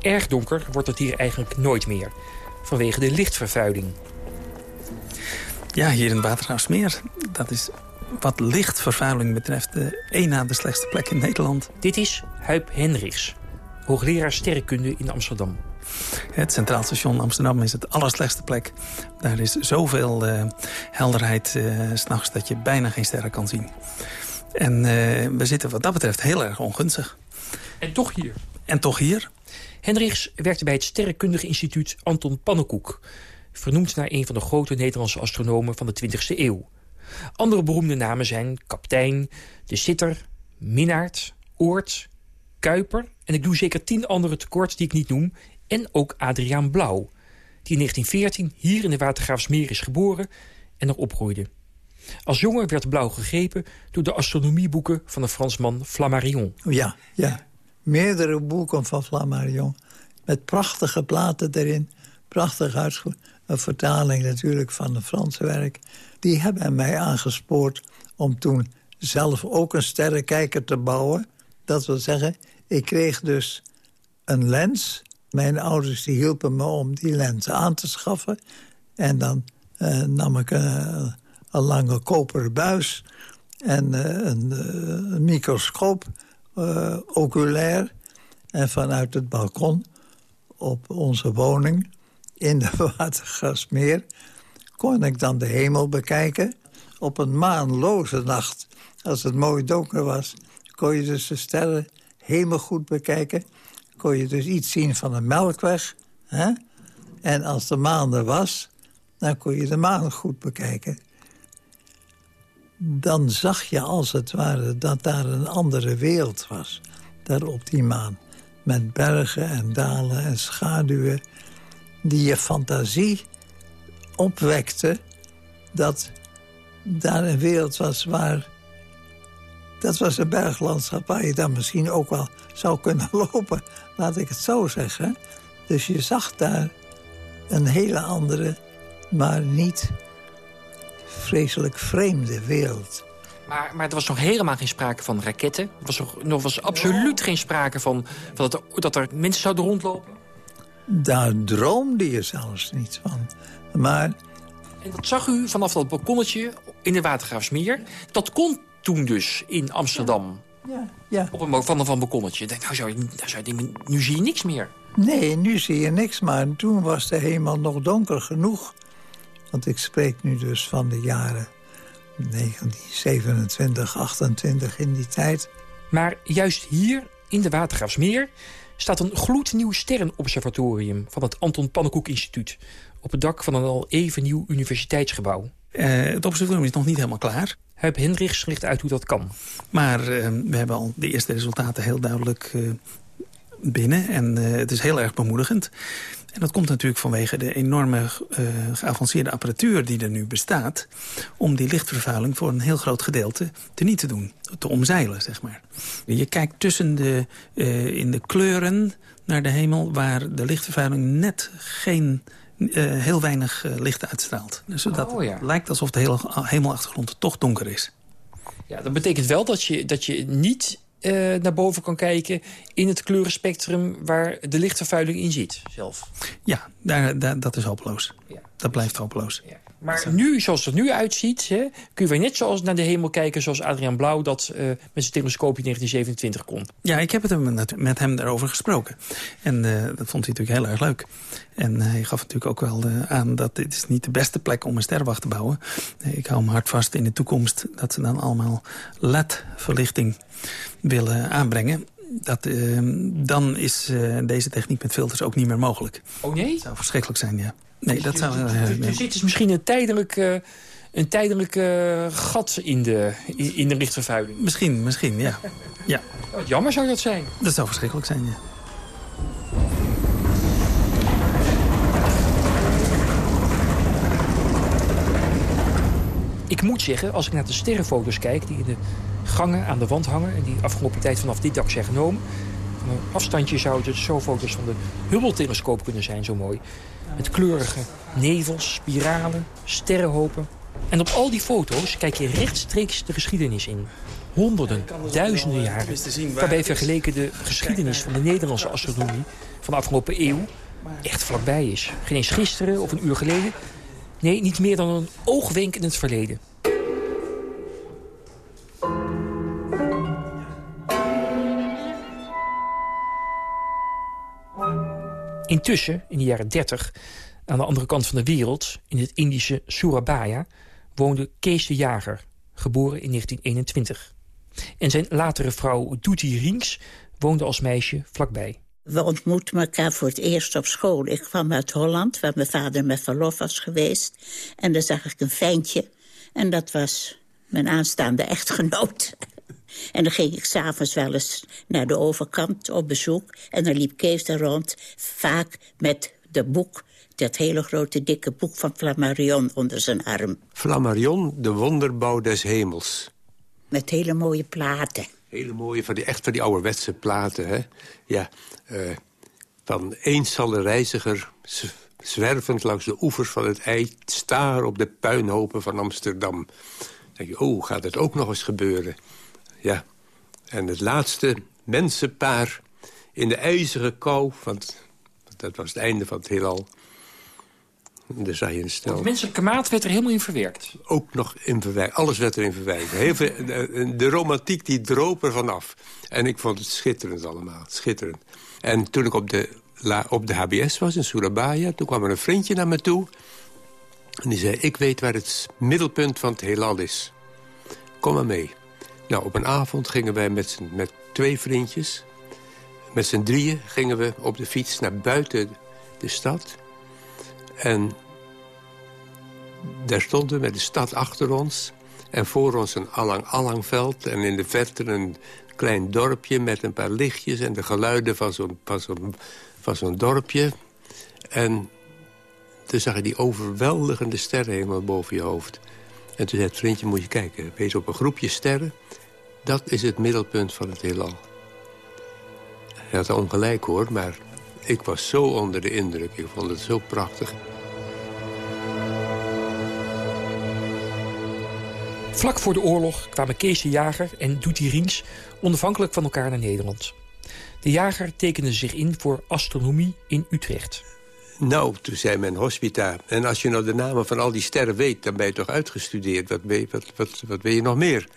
erg donker wordt het hier eigenlijk nooit meer. Vanwege de lichtvervuiling. Ja, hier in het Watergraafsmeer. Dat is wat lichtvervuiling betreft de één na de slechtste plek in Nederland. Dit is Huip Hendricks, hoogleraar sterrenkunde in Amsterdam. Het Centraal Station Amsterdam is het allerslechtste plek. Daar is zoveel uh, helderheid uh, s'nachts dat je bijna geen sterren kan zien. En uh, we zitten wat dat betreft heel erg ongunstig. En toch hier? En toch hier? Hendricks werkte bij het Sterrenkundige Instituut Anton Pannenkoek. Vernoemd naar een van de grote Nederlandse astronomen van de 20e eeuw. Andere beroemde namen zijn Kaptein, De Sitter, Minnaert, Oort, Kuiper... en ik doe zeker tien andere tekort die ik niet noem... en ook Adriaan Blauw, die in 1914 hier in de Watergraafsmeer is geboren en er opgroeide. Als jongen werd Blauw gegrepen door de astronomieboeken van de Fransman Flammarion. Ja, ja. Meerdere boeken van Flammarion. Met prachtige platen erin. Prachtig uitgevoerd. Een vertaling natuurlijk van het Franse werk. Die hebben mij aangespoord om toen zelf ook een sterrenkijker te bouwen. Dat wil zeggen, ik kreeg dus een lens. Mijn ouders die hielpen me om die lens aan te schaffen. En dan uh, nam ik een, een, lange koperen buis en een, uh, een, microscoop, oculair. En vanuit het balkon op onze woning in de Watergasmeer... kon ik dan de hemel bekijken. Op een maanloze nacht, als het mooi donker was... kon je dus de sterren helemaal goed bekijken. Kon je dus iets zien van de melkweg. Hè? En als de maan er was, dan kon je de maan goed bekijken. Dan zag je als het ware dat daar een andere wereld was. Daar op die maan. Met bergen en dalen en schaduwen die je fantasie opwekte... dat daar een wereld was waar... Dat was een berglandschap waar je dan misschien ook wel zou kunnen lopen. Laat ik het zo zeggen. Dus je zag daar een hele andere, maar niet vreselijk vreemde wereld. Maar, maar er was nog helemaal geen sprake van raketten. Er was nog, nog was absoluut geen sprake van, van dat, er, dat er mensen zouden rondlopen. Daar droomde je zelfs niet van. Maar... En dat zag u vanaf dat balkonnetje in de Watergraafsmeer. Dat kon toen dus in Amsterdam. Ja, ja. Op een, van een balkonnetje. Denk, nou, zou je, nou zou je nu zie je niks meer. Nee, nu zie je niks. Maar toen was de hemel nog donker genoeg. Want ik spreek nu dus van de jaren 1927, 28 in die tijd. Maar juist hier, in de Watergraafsmeer... staat een gloednieuw sterrenobservatorium van het Anton Pannenkoek Instituut... op het dak van een al even nieuw universiteitsgebouw. Uh, het observatorium is nog niet helemaal klaar. Huip Hendricks legt uit hoe dat kan. Maar uh, we hebben al de eerste resultaten heel duidelijk uh, binnen. En het is heel erg bemoedigend. En dat komt natuurlijk vanwege de enorme uh, geavanceerde apparatuur die er nu bestaat... om die lichtvervuiling voor een heel groot gedeelte te niet te doen. Te omzeilen, zeg maar. Je kijkt tussen de, uh, in de kleuren naar de hemel... waar de lichtvervuiling net geen uh, heel weinig licht uitstraalt. Dus dat oh, ja. lijkt alsof de hele hemelachtergrond toch donker is. Ja, dat betekent wel dat je, dat je niet uh, naar boven kan kijken... in het kleurenspectrum waar de lichtvervuiling in zit zelf. Ja, daar, daar, dat is hopeloos. Ja. Dat blijft hopeloos. Ja. Maar nu, zoals het er nu uitziet, hè, kun je weer net zoals naar de hemel kijken... zoals Adriaan Blauw dat uh, met zijn telescoop in 1927 kon. Ja, ik heb het met, met hem daarover gesproken. En uh, dat vond hij natuurlijk heel erg leuk. En hij gaf natuurlijk ook wel uh, aan dat dit is niet de beste plek om een sterrenwacht te bouwen. ik hou hem hard vast in de toekomst dat ze dan allemaal LED-verlichting willen aanbrengen dat, uh, dan is uh, deze techniek met filters ook niet meer mogelijk. Oh nee? Dat zou verschrikkelijk zijn, ja. Nee, dus, dat zou... Uh, dus, dus is misschien een tijdelijk, een tijdelijk gat in de, in, in, de lichtvervuiling. Misschien, misschien, ja. ja. Wat jammer zou dat zijn. Dat zou verschrikkelijk zijn, ja. Ik moet zeggen, als ik naar de sterrenfoto's kijk... die in de gangen aan de wand hangen... en die afgelopen tijd vanaf dit dak zijn genomen... van een afstandje zouden het zo foto's van de Hubble-telescoop kunnen zijn, zo mooi. Met kleurige nevels, spiralen, sterrenhopen. En op al die foto's kijk je rechtstreeks de geschiedenis in. Honderden, duizenden jaren. Waarbij vergeleken de geschiedenis van de Nederlandse astronomie... van de afgelopen eeuw echt vlakbij is. Geen eens gisteren of een uur geleden... Nee, niet meer dan een oogwenk in het verleden. Intussen, in de jaren 30, aan de andere kant van de wereld... in het Indische Surabaya, woonde Kees de Jager, geboren in 1921. En zijn latere vrouw Doetie Rinks woonde als meisje vlakbij. We ontmoetten elkaar voor het eerst op school. Ik kwam uit Holland, waar mijn vader met verlof was geweest. En daar zag ik een ventje. En dat was mijn aanstaande echtgenoot. En dan ging ik s'avonds wel eens naar de overkant op bezoek. En dan liep Kees er rond, vaak met de boek... dat hele grote dikke boek van Flammarion onder zijn arm. Flammarion, de wonderbouw des hemels. Met hele mooie platen. Hele mooie, van die, echt van die ouderwetse platen, hè? Ja, uh, van eens zal de reiziger zwervend langs de oevers van het IJ... staren op de puinhopen van Amsterdam. Dan denk je, oh, gaat het ook nog eens gebeuren? Ja. En het laatste mensenpaar in de ijzige kou... want dat was het einde van het heelal... Daar zag je een stel. Het menselijke maat werd er helemaal in verwerkt. Ook nog in verwerkt. Alles werd erin verwerkt. Heel veel, de, romantiek die droop er vanaf. En ik vond het schitterend allemaal. Schitterend. En toen ik op de, op de HBS was in Surabaya... toen kwam er een vriendje naar me toe. En die zei, ik weet waar het middelpunt van het heelal is. Kom maar mee. Nou, op een avond gingen wij met, met twee vriendjes... met z'n drieën gingen we op de fiets naar buiten de stad... En daar stonden we met de stad achter ons. En voor ons een allang-allang veld. En in de verte een klein dorpje met een paar lichtjes... en de geluiden van zo'n van zo'n dorpje. En toen zag je die overweldigende sterrenhemel boven je hoofd. En toen zei het vriendje, moet je kijken, wees op een groepje sterren. Dat is het middelpunt van het heelal. Hij had ongelijk hoor, maar ik was zo onder de indruk. Ik vond het zo prachtig. Vlak voor de oorlog kwamen Kees de Jager en Doetie Rings onafhankelijk van elkaar naar Nederland. De jager tekende zich in voor astronomie in Utrecht. Nou, toen zei mijn hospita... en als je nou de namen van al die sterren weet... dan ben je toch uitgestudeerd. Wat, weet, wat, wat, wat weet je nog meer?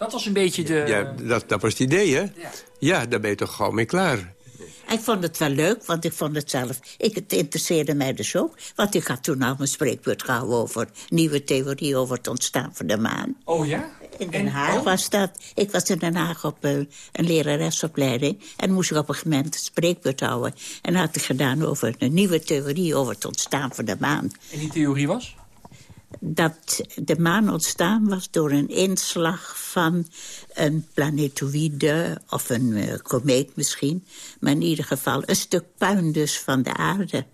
Dat was een beetje de... Ja, dat, dat was het idee, hè? Ja. ja, daar ben je toch gauw mee klaar. Ik vond het wel leuk, want ik vond het zelf... Ik, het interesseerde mij dus ook. Want ik had toen al mijn spreekbeurt gehouden over... nieuwe theorie over het ontstaan van de maan. Oh ja? In Den Haag was dat. Ik was in Den Haag op uh, een leraresopleiding. En moest ik op een gegeven moment een spreekbeurt houden. En dat had ik gedaan over een nieuwe theorie over het ontstaan van de maan. En die theorie was? Dat de maan ontstaan was door een inslag van een planetoïde of een uh, komeet misschien. Maar in ieder geval een stuk puin dus van de aarde.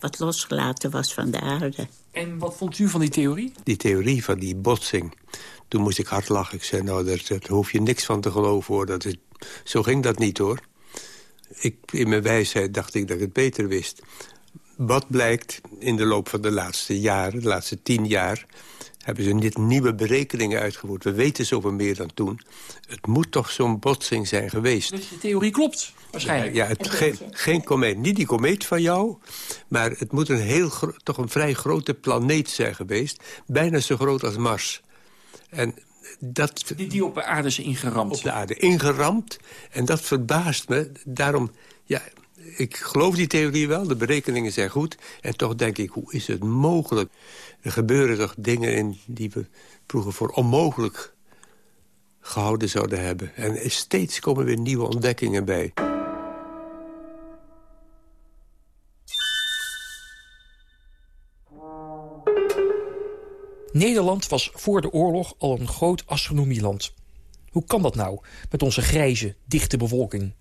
Wat losgelaten was van de aarde. En wat vond u van die theorie? Die theorie van die botsing. Toen moest ik hard lachen. Ik zei, nou, daar, daar hoef je niks van te geloven, hoor. Dat is, zo ging dat niet, hoor. Ik, in mijn wijsheid dacht ik dat ik het beter wist. Wat blijkt in de loop van de laatste jaren, de laatste tien jaar... hebben ze dit nieuwe berekeningen uitgevoerd. We weten zoveel meer dan toen. Het moet toch zo'n botsing zijn geweest. Dus de theorie klopt, waarschijnlijk. Ja, het, geen, geen komeet. Niet die komeet van jou, maar het moet een heel, toch een vrij grote planeet zijn geweest. Bijna zo groot als Mars. En dat, die, die op de aarde is ingeramd. Op de aarde ingeramd. En dat verbaast me. Daarom, ja, ik geloof die theorie wel, de berekeningen zijn goed. En toch denk ik, hoe is het mogelijk? Er gebeuren toch dingen in die we vroeger voor onmogelijk gehouden zouden hebben. En steeds komen weer nieuwe ontdekkingen bij. Nederland was voor de oorlog al een groot astronomieland. Hoe kan dat nou, met onze grijze, dichte bevolking?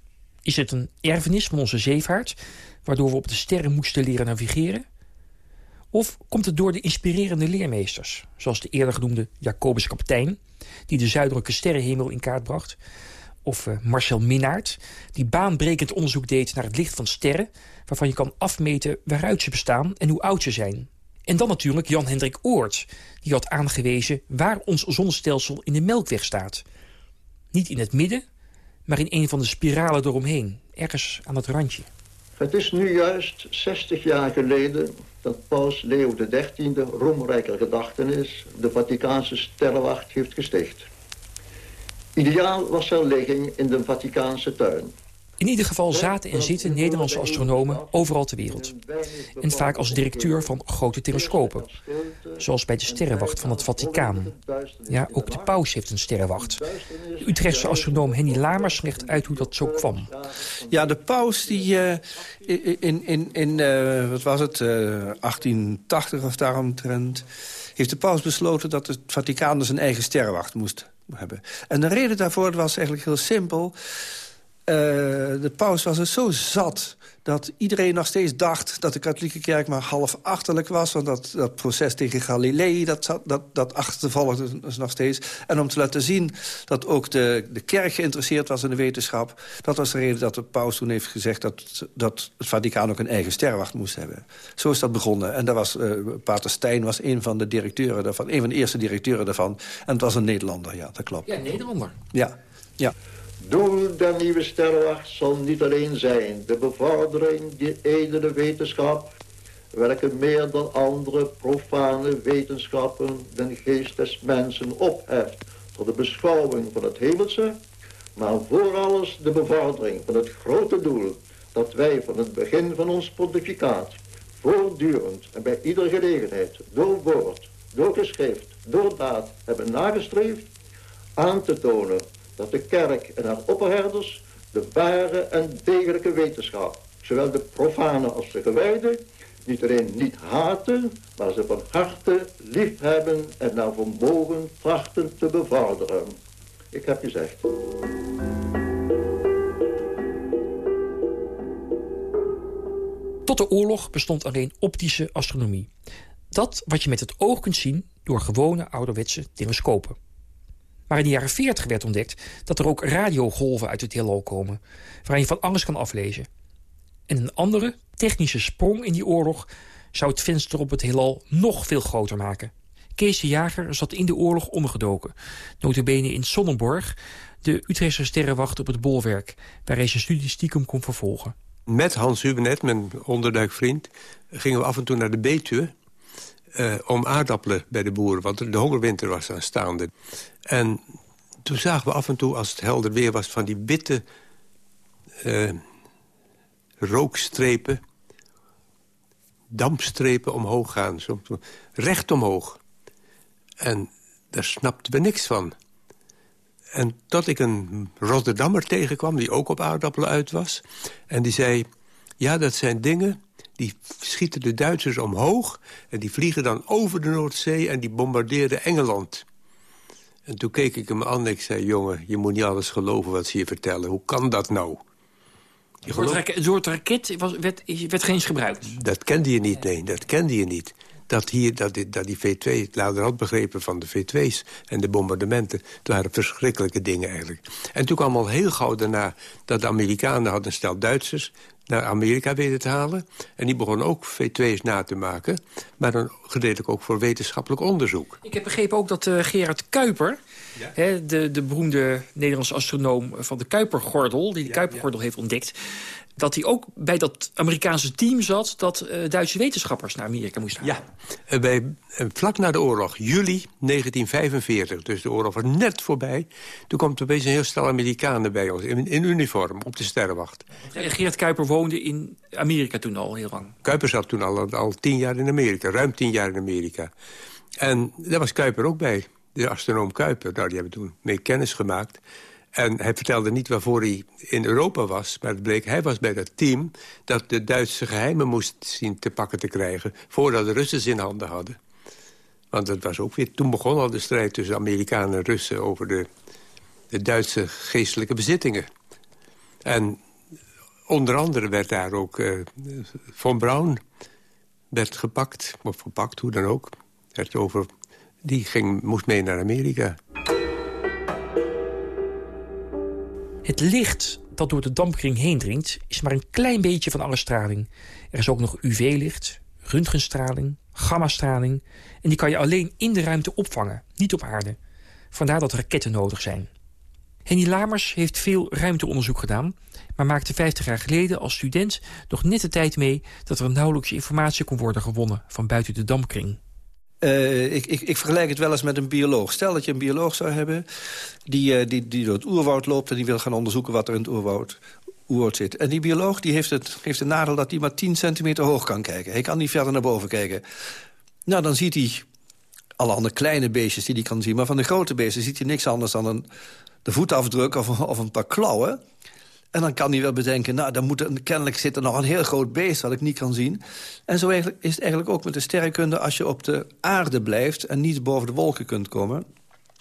Is het een erfenis van onze zeevaart... waardoor we op de sterren moesten leren navigeren? Of komt het door de inspirerende leermeesters... zoals de eerder genoemde Jacobus Kaptein... die de zuidelijke sterrenhemel in kaart bracht... of uh, Marcel Minnaert, die baanbrekend onderzoek deed naar het licht van sterren... waarvan je kan afmeten waaruit ze bestaan en hoe oud ze zijn... En dan natuurlijk Jan Hendrik Oort, die had aangewezen waar ons zonnestelsel in de Melkweg staat. Niet in het midden, maar in een van de spiralen eromheen, ergens aan het randje. Het is nu juist 60 jaar geleden dat paus Leo XIII roemrijke gedachtenis de Vaticaanse sterrenwacht heeft gesticht. Ideaal was zijn ligging in de Vaticaanse tuin. In ieder geval zaten en zitten Nederlandse astronomen overal ter wereld. En vaak als directeur van grote telescopen. Zoals bij de sterrenwacht van het Vaticaan. Ja, ook de paus heeft een sterrenwacht. De Utrechtse astronoom Henny Lamers legt uit hoe dat zo kwam. Ja, de paus die uh, in, in, in uh, wat was het, uh, 1880 of daaromtrent... heeft de paus besloten dat het Vaticaan dus een eigen sterrenwacht moest hebben. En de reden daarvoor was eigenlijk heel simpel... Uh, de paus was er zo zat dat iedereen nog steeds dacht dat de katholieke kerk maar half achterlijk was. Want dat, dat proces tegen Galilei, dat, dat, dat achtervolgde dus nog steeds. En om te laten zien dat ook de, de kerk geïnteresseerd was in de wetenschap... dat was de reden dat de paus toen heeft gezegd... dat, dat het Vaticaan ook een eigen sterrenwacht moest hebben. Zo is dat begonnen. En daar was, uh, Pater Stijn was een van de directeuren daarvan. Een van de eerste directeuren daarvan. En het was een Nederlander, ja, dat klopt. Ja, Nederlander. Ja, ja. Doel der nieuwe sterrenwacht zal niet alleen zijn. De bevordering die edele wetenschap, welke meer dan andere profane wetenschappen den geest des mensen opheft tot de beschouwing van het hemelse, maar voor alles de bevordering van het grote doel dat wij van het begin van ons pontificaat voortdurend en bij iedere gelegenheid door woord, door geschrift, door daad hebben nagestreefd, aan te tonen dat de kerk en haar opperherders de ware en degelijke wetenschap, zowel de profane als de gewijde, niet alleen niet haten, maar ze van harte liefhebben en naar vermogen trachten te bevorderen. Ik heb gezegd. Tot de oorlog bestond alleen optische astronomie. Dat wat je met het oog kunt zien door gewone ouderwetse telescopen. Maar in de jaren 40 werd ontdekt dat er ook radiogolven uit het heelal komen... waarin je van alles kan aflezen. En een andere, technische sprong in die oorlog... zou het venster op het heelal nog veel groter maken. Kees de Jager zat in de oorlog ondergedoken. Notabene in Sonnenborg, de Utrechtse sterrenwacht op het bolwerk... waar hij zijn studie stiekem kon vervolgen. Met Hans Hubenet, mijn onderduikvriend, gingen we af en toe naar de Betuwe... Uh, om aardappelen bij de boeren, want de hongerwinter was aanstaande. En toen zagen we af en toe, als het helder weer was... van die witte uh, rookstrepen, dampstrepen omhoog gaan. Zo, recht omhoog. En daar snapten we niks van. En tot ik een Rotterdammer tegenkwam, die ook op aardappelen uit was. En die zei, ja, dat zijn dingen die schieten de Duitsers omhoog... en die vliegen dan over de Noordzee en die bombardeerden Engeland. En toen keek ik hem aan en ik zei... jongen, je moet niet alles geloven wat ze je vertellen. Hoe kan dat nou? Een soort, raket, een soort raket was, werd, werd geen eens gebruikt? Dat kende je niet, nee. Dat kende je niet. Dat, hier, dat, die, dat die V2, later had begrepen van de V2's en de bombardementen... het waren verschrikkelijke dingen eigenlijk. En toen kwam al heel gauw daarna dat de Amerikanen hadden een stel Duitsers naar Amerika weten te halen. En die begonnen ook V2's na te maken. Maar dan gedeeltelijk ook voor wetenschappelijk onderzoek. Ik heb begrepen ook dat uh, Gerard Kuiper... Hè, de, de beroemde Nederlandse astronoom van de Kuipergordel... die de Kuipergordel heeft ontdekt dat hij ook bij dat Amerikaanse team zat... dat uh, Duitse wetenschappers naar Amerika moesten halen. Ja, uh, bij, uh, vlak na de oorlog, juli 1945, dus de oorlog was net voorbij... toen komt er opeens een heel stel Amerikanen bij ons, in, in uniform, op de sterrenwacht. Gerard Kuiper woonde in Amerika toen al heel lang? Kuiper zat toen al, al tien jaar in Amerika, ruim tien jaar in Amerika. En daar was Kuiper ook bij, de astronoom Kuiper. Nou, die hebben toen mee kennis gemaakt... En hij vertelde niet waarvoor hij in Europa was. Maar het bleek, hij was bij dat team dat de Duitse geheimen moest zien te pakken te krijgen... voordat de Russen ze in handen hadden. Want het was ook weer, toen begon al de strijd tussen Amerikanen en Russen... over de, de Duitse geestelijke bezittingen. En onder andere werd daar ook uh, Von Braun werd gepakt. Of gepakt, hoe dan ook. Werd die ging, moest mee naar Amerika. Het licht dat door de dampkring heen dringt... is maar een klein beetje van alle straling. Er is ook nog UV-licht, röntgenstraling, gammastraling... en die kan je alleen in de ruimte opvangen, niet op aarde. Vandaar dat raketten nodig zijn. Henny Lamers heeft veel ruimteonderzoek gedaan... maar maakte 50 jaar geleden als student nog net de tijd mee... dat er nauwelijks informatie kon worden gewonnen van buiten de dampkring. Uh, ik, ik, ik, vergelijk het wel eens met een bioloog. Stel dat je een bioloog zou hebben die, uh, die, die door het oerwoud loopt... en die wil gaan onderzoeken wat er in het oerwoud, oerwoud zit. En die bioloog die heeft, het, heeft de nadeel dat hij maar 10 centimeter hoog kan kijken. Hij kan niet verder naar boven kijken. Nou, dan ziet hij alle andere kleine beestjes die hij kan zien. Maar van de grote beesten ziet hij niks anders dan een, de voetafdruk of, of een paar klauwen. En dan kan hij wel bedenken, nou, dan moet er, kennelijk zit er nog een heel groot beest... wat ik niet kan zien. En zo is het eigenlijk ook met de sterrenkunde... als je op de aarde blijft en niet boven de wolken kunt komen...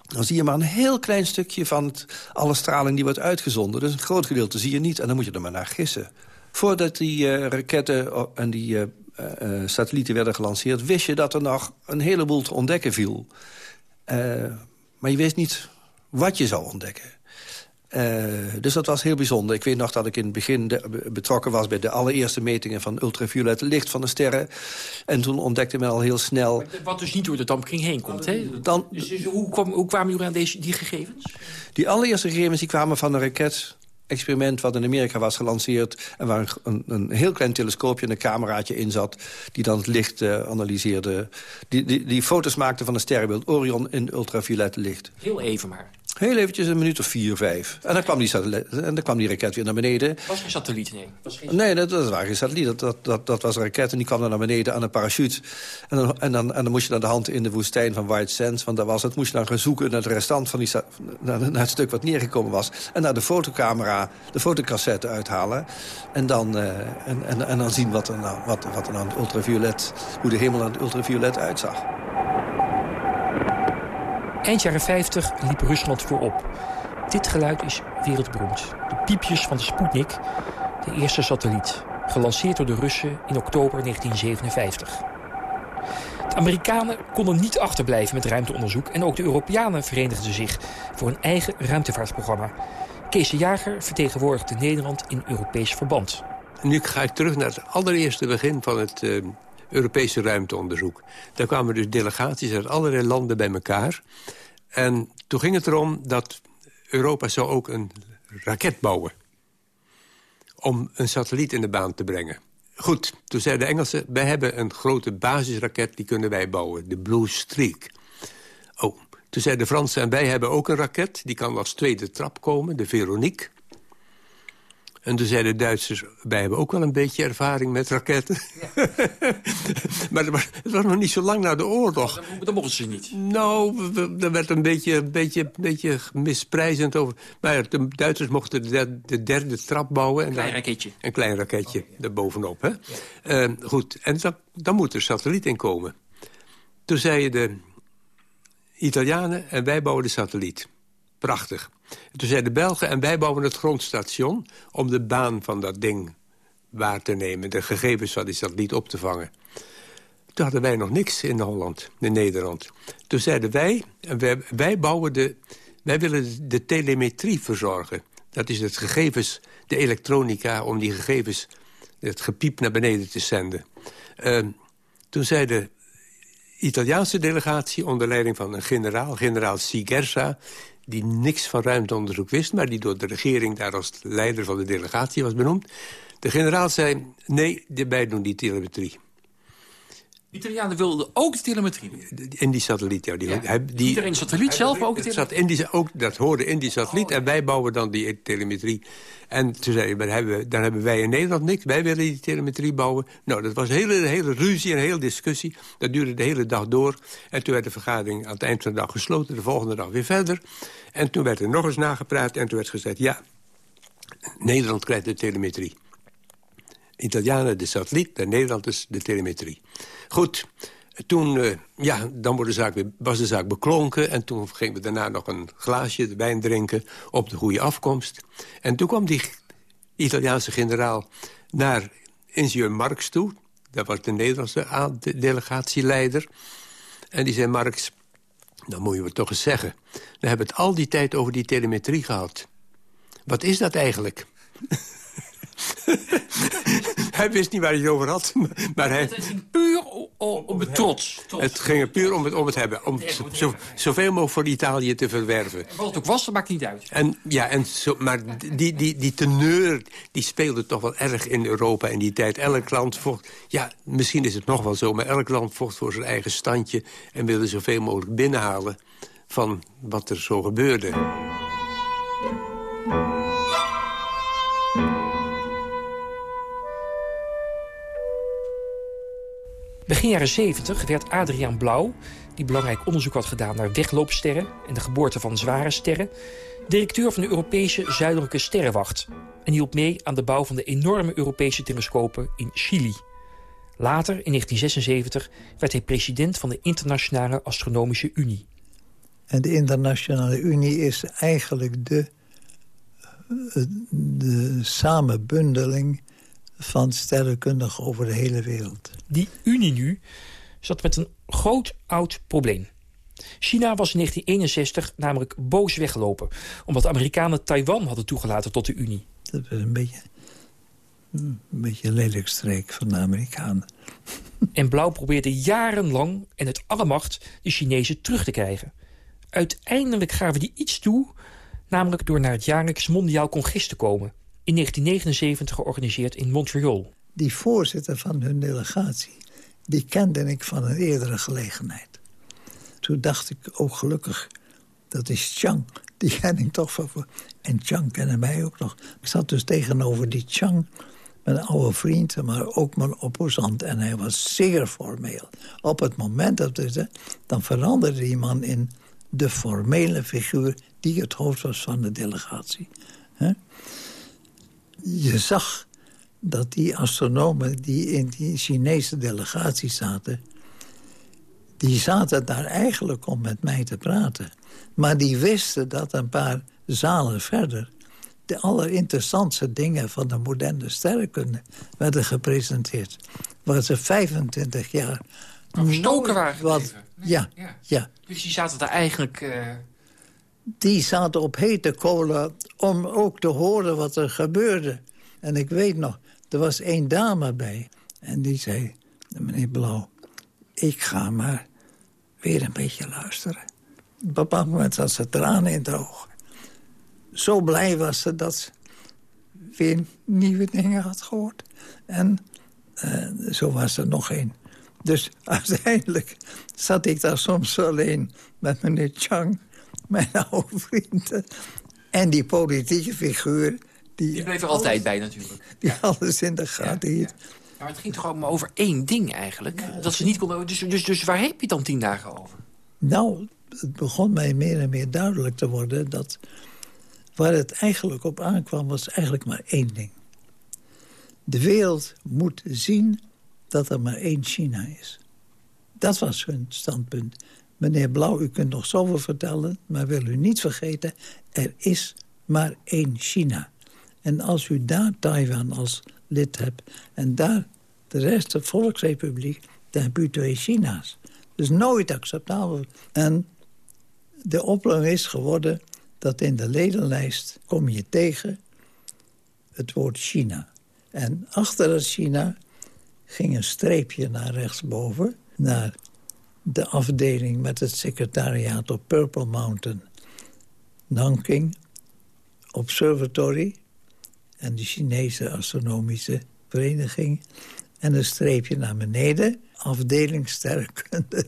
dan zie je maar een heel klein stukje van het, alle straling die wordt uitgezonden. Dus een groot gedeelte zie je niet en dan moet je er maar naar gissen. Voordat die uh, raketten en die uh, uh, satellieten werden gelanceerd... wist je dat er nog een heleboel te ontdekken viel. maar je wist niet wat je zou ontdekken. Uh, dus dat was heel bijzonder. Ik weet nog dat ik in het begin de, betrokken was... bij de allereerste metingen van ultraviolet licht van de sterren. En toen ontdekte men al heel snel... Wat dus niet door de dampkring heen komt, hè? Dan, dus, dus hoe, kwam, hoe kwamen jullie aan deze, die gegevens? Die allereerste gegevens die kwamen van een raket experiment wat in Amerika was gelanceerd... en waar een, een heel klein telescoopje en een cameraatje in zat... die dan het licht uh, analyseerde. Die, die, die foto's maakte van een sterrenbeeld Orion in ultraviolet licht. Heel even maar. Heel eventjes een minuut of vier, vijf. En dan kwam die, en dan kwam die raket weer naar beneden. was geen satelliet, nee. Was geen... Nee, dat, dat was geen satelliet. Dat, dat, dat, dat, was een raket en die kwam dan naar beneden aan een parachute. En dan, en, dan, en dan moest je dan de hand in de woestijn van White Sands... want daar was het, moest je dan gaan zoeken naar de restant van die... Naar, naar het stuk wat neergekomen was. En naar de fotocamera, de fotocassette uithalen. En dan, uh, en, en, en dan zien wat er nou, wat, wat er nou ultraviolet... hoe de hemel aan het ultraviolet uitzag. Eind jaren 50 liep Rusland voorop. Dit geluid is wereldberoemd. De piepjes van de Sputnik, de eerste satelliet. Gelanceerd door de Russen in oktober 1957. De Amerikanen konden niet achterblijven met ruimteonderzoek... en ook de Europeanen verenigden zich voor een eigen ruimtevaartprogramma. Kees Jager vertegenwoordigde Nederland in Europees verband. Nu ga ik terug naar het allereerste begin van het uh, Europese ruimteonderzoek. Daar kwamen dus delegaties uit allerlei landen bij elkaar. En toen ging het erom dat Europa zou ook een raket bouwen. Om een satelliet in de baan te brengen. Goed, toen zeiden de Engelsen... wij hebben een grote basisraket, die kunnen wij bouwen. De Blue Streak. Oh, toen zeiden de Fransen... en wij hebben ook een raket, die kan als tweede trap komen, de Veronique. En toen zeiden de Duitsers, wij hebben ook wel een beetje ervaring met raketten. maar het was, nog niet zo lang na de oorlog. Dat, mochten ze niet. Nou, er werd een beetje, beetje, beetje misprijzend over. Maar de Duitsers mochten de, de derde trap bouwen. Een klein raketje. Een klein raketje, oh. Hè? Ja. Uh, goed, en dan, dan moet er satelliet in komen. Toen zeiden de Italianen en wij bouwen de satelliet. Prachtig. Toen zeiden de Belgen en wij bouwen het grondstation... om de baan van dat ding waar te nemen. De gegevens van die satelliet op te vangen. Toen hadden wij nog niks in Holland, in Nederland. Toen zeiden wij, wij, wij bouwen de... Wij willen de telemetrie verzorgen. Dat is het gegevens, de elektronica, om die gegevens... het gepiep naar beneden te zenden. Uh, toen zei de Italiaanse delegatie onder leiding van een generaal, generaal Sigersa die niks van ruimteonderzoek wist... maar die door de regering daar als leider van de delegatie was benoemd. De generaal zei, nee, wij doen die telemetrie. De Italianen wilden ook de telemetrie In die satelliet, ja. Die, ja. Hij, die, Iedereen satelliet zelf ook de telemetrie? In die, ook, dat hoorde in die satelliet oh. en wij bouwen dan die telemetrie. En toen zei hij, hebben, dan hebben wij in Nederland niks. Wij willen die telemetrie bouwen. Nou, dat was een hele, hele ruzie en een hele discussie. Dat duurde de hele dag door. En toen werd de vergadering aan het eind van de dag gesloten. De volgende dag weer verder. En toen werd er nog eens nagepraat. En toen werd gezegd, ja, Nederland krijgt de telemetrie. Italianen de satelliet en Nederlanders de telemetrie. Goed, toen uh, ja, dan wordt zaak weer, was de zaak beklonken... en toen gingen we daarna nog een glaasje wijn drinken op de goede afkomst. En toen kwam die Italiaanse generaal naar ingenieur Marx toe. Dat was de Nederlandse delegatieleider. En die zei, Marx, dan moet je het toch eens zeggen. We hebben het al die tijd over die telemetrie gehad. Wat is dat eigenlijk? hij wist niet waar hij het over had. Maar hij... Het ging puur om, het trots. Het ging puur om het, om het hebben. Om zo, zoveel mogelijk voor Italië te verwerven. Wat het ook was, dat maakt niet uit. En, ja, en zo, maar die, die, die teneur die speelde toch wel erg in Europa in die tijd. Elk land vocht... Ja, misschien is het nog wel zo, maar elk land vocht voor zijn eigen standje... en wilde zoveel mogelijk binnenhalen van wat er zo gebeurde. Begin jaren 70 werd Adriaan Blauw, die belangrijk onderzoek had gedaan naar wegloopsterren en de geboorte van zware sterren, directeur van de Europese Zuidelijke Sterrenwacht en hielp mee aan de bouw van de enorme Europese telescopen in Chili. Later, in 1976, werd hij president van de Internationale Astronomische Unie. En de Internationale Unie is eigenlijk de, de samenbundeling van sterrenkundigen over de hele wereld. Die Unie nu zat met een groot oud probleem. China was in 1961 namelijk boos weggelopen... omdat de Amerikanen Taiwan hadden toegelaten tot de Unie. Dat was een beetje, een beetje een lelijk streek van de Amerikanen. En Blauw probeerde jarenlang en het alle macht de Chinezen terug te krijgen. Uiteindelijk gaven die iets toe, namelijk door naar het jaarlijks mondiaal congres te komen in 1979 georganiseerd in Montreal. Die voorzitter van hun delegatie, die kende ik van een eerdere gelegenheid. Toen dacht ik, oh gelukkig, dat is Chang. Die ken ik toch van... En Chang kende mij ook nog. Ik zat dus tegenover die Chang, mijn oude vriend... maar ook mijn opposant. En hij was zeer formeel. Op het moment dat hij dan veranderde die man in de formele figuur... die het hoofd was van de delegatie je zag dat die astronomen die in die Chinese delegatie zaten... die zaten daar eigenlijk om met mij te praten. Maar die wisten dat een paar zalen verder... de allerinteressantste dingen van de moderne sterrenkunde werden gepresenteerd. Waar ze 25 jaar... Verstoken waren wat, ja, ja, ja, Dus die zaten daar eigenlijk... Uh die zaten op hete kolen om ook te horen wat er gebeurde. En ik weet nog, er was één dame bij. En die zei, meneer Blauw, ik ga maar weer een beetje luisteren. Op een bepaald moment had ze tranen in de ogen. Zo blij was ze dat ze weer nieuwe dingen had gehoord. En uh, zo was er nog één. Dus uiteindelijk zat ik daar soms alleen met meneer Chang mijn oude vrienden. En die politieke figuur Die, bleef er altijd bij natuurlijk. Die alles in de gaten hield. Maar het ging toch allemaal over één ding eigenlijk? dat ze niet konden... Dus, dus, dus waar heb je het dan tien dagen over? Nou, het begon mij meer en meer duidelijk te worden... dat waar het eigenlijk op aankwam was eigenlijk maar één ding. De wereld moet zien dat er maar één China is. Dat was hun standpunt. Meneer Blauw, u kunt nog zoveel vertellen... maar wil u niet vergeten, er is maar één China. En als u daar Taiwan als lid hebt... en daar de rest de Volksrepubliek... dan heb u twee China's. Dus nooit acceptabel. En de oplossing is geworden dat in de ledenlijst kom je tegen het woord China. En achter het China ging een streepje naar rechtsboven... naar de afdeling met het secretariaat op Purple Mountain. Nanking Observatory en de Chinese Astronomische Vereniging. En een streepje naar beneden, afdeling sterrenkunde.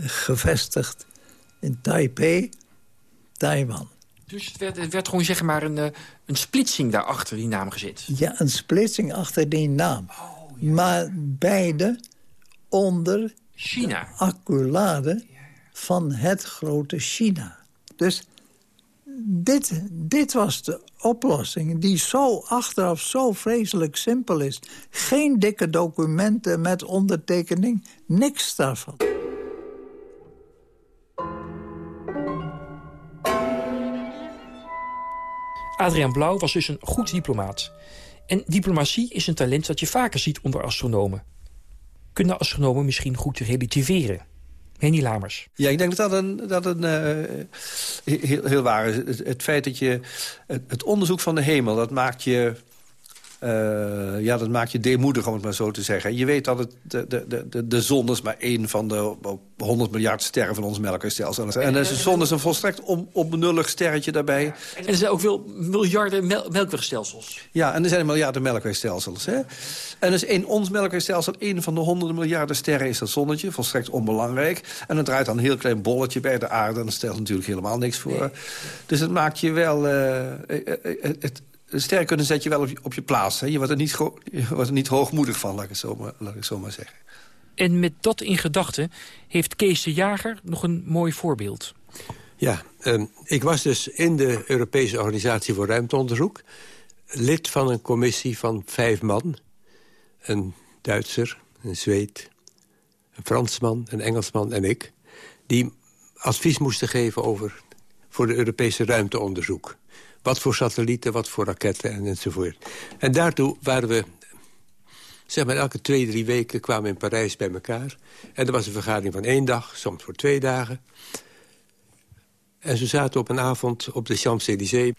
Gevestigd in Taipei, Taiwan. Dus het werd, het werd gewoon zeg maar een, eh, een splitsing daarachter die naam gezet? Ja, een splitsing achter die naam. Oh, maar beide onder China. acculade van het grote China. Dus dit, dit was de oplossing die zo achteraf zo vreselijk simpel is. Geen dikke documenten met ondertekening, niks daarvan. Adriaan Blauw was dus een goed diplomaat. En diplomatie is een talent dat je vaker ziet onder astronomen. Kunnen astronomen misschien goed relativeren? Henny Lamers. Ja, ik denk dat dat een, dat een uh, heel, heel waar is. Het, feit dat je... Het, het, onderzoek van de hemel, dat maakt je uh, ja, dat maakt je deemoedig, om het maar zo te zeggen. Je weet dat het, de, de, de, de zon is maar één van de 100 miljard sterren van ons melkwegstelsel. En de zon is een volstrekt on, onbenullig sterretje daarbij. En er zijn ook veel miljarden mel melkwegstelsels. Ja, en er zijn miljarden melkwegstelsels. Hè? En dus in ons melkwegstelsel, één van de honderden miljarden sterren is dat zonnetje. Volstrekt onbelangrijk. En dan draait dan een heel klein bolletje bij de aarde. En dat stelt natuurlijk helemaal niks voor. Dus het maakt je wel... Uh, het, sterrenkunde zet je wel op je, op je plaats. Hè? Je, wordt er niet je wordt er niet hoogmoedig van, laat ik, het zo maar, laat ik zo maar zeggen. En met dat in gedachten heeft Kees de Jager nog een mooi voorbeeld. Ja, um, ik was dus in de Europese Organisatie voor Ruimteonderzoek... lid van een commissie van vijf man. Een Duitser, een Zweed, een Fransman, een Engelsman en ik... die advies moesten geven over voor de Europese ruimteonderzoek. Wat voor satellieten, wat voor raketten en enzovoort. En daartoe waren we zeg maar elke twee, drie weken kwamen we in Parijs bij elkaar. En er was een vergadering van één dag, soms voor twee dagen. En ze zaten op een avond op de Champs-Élysées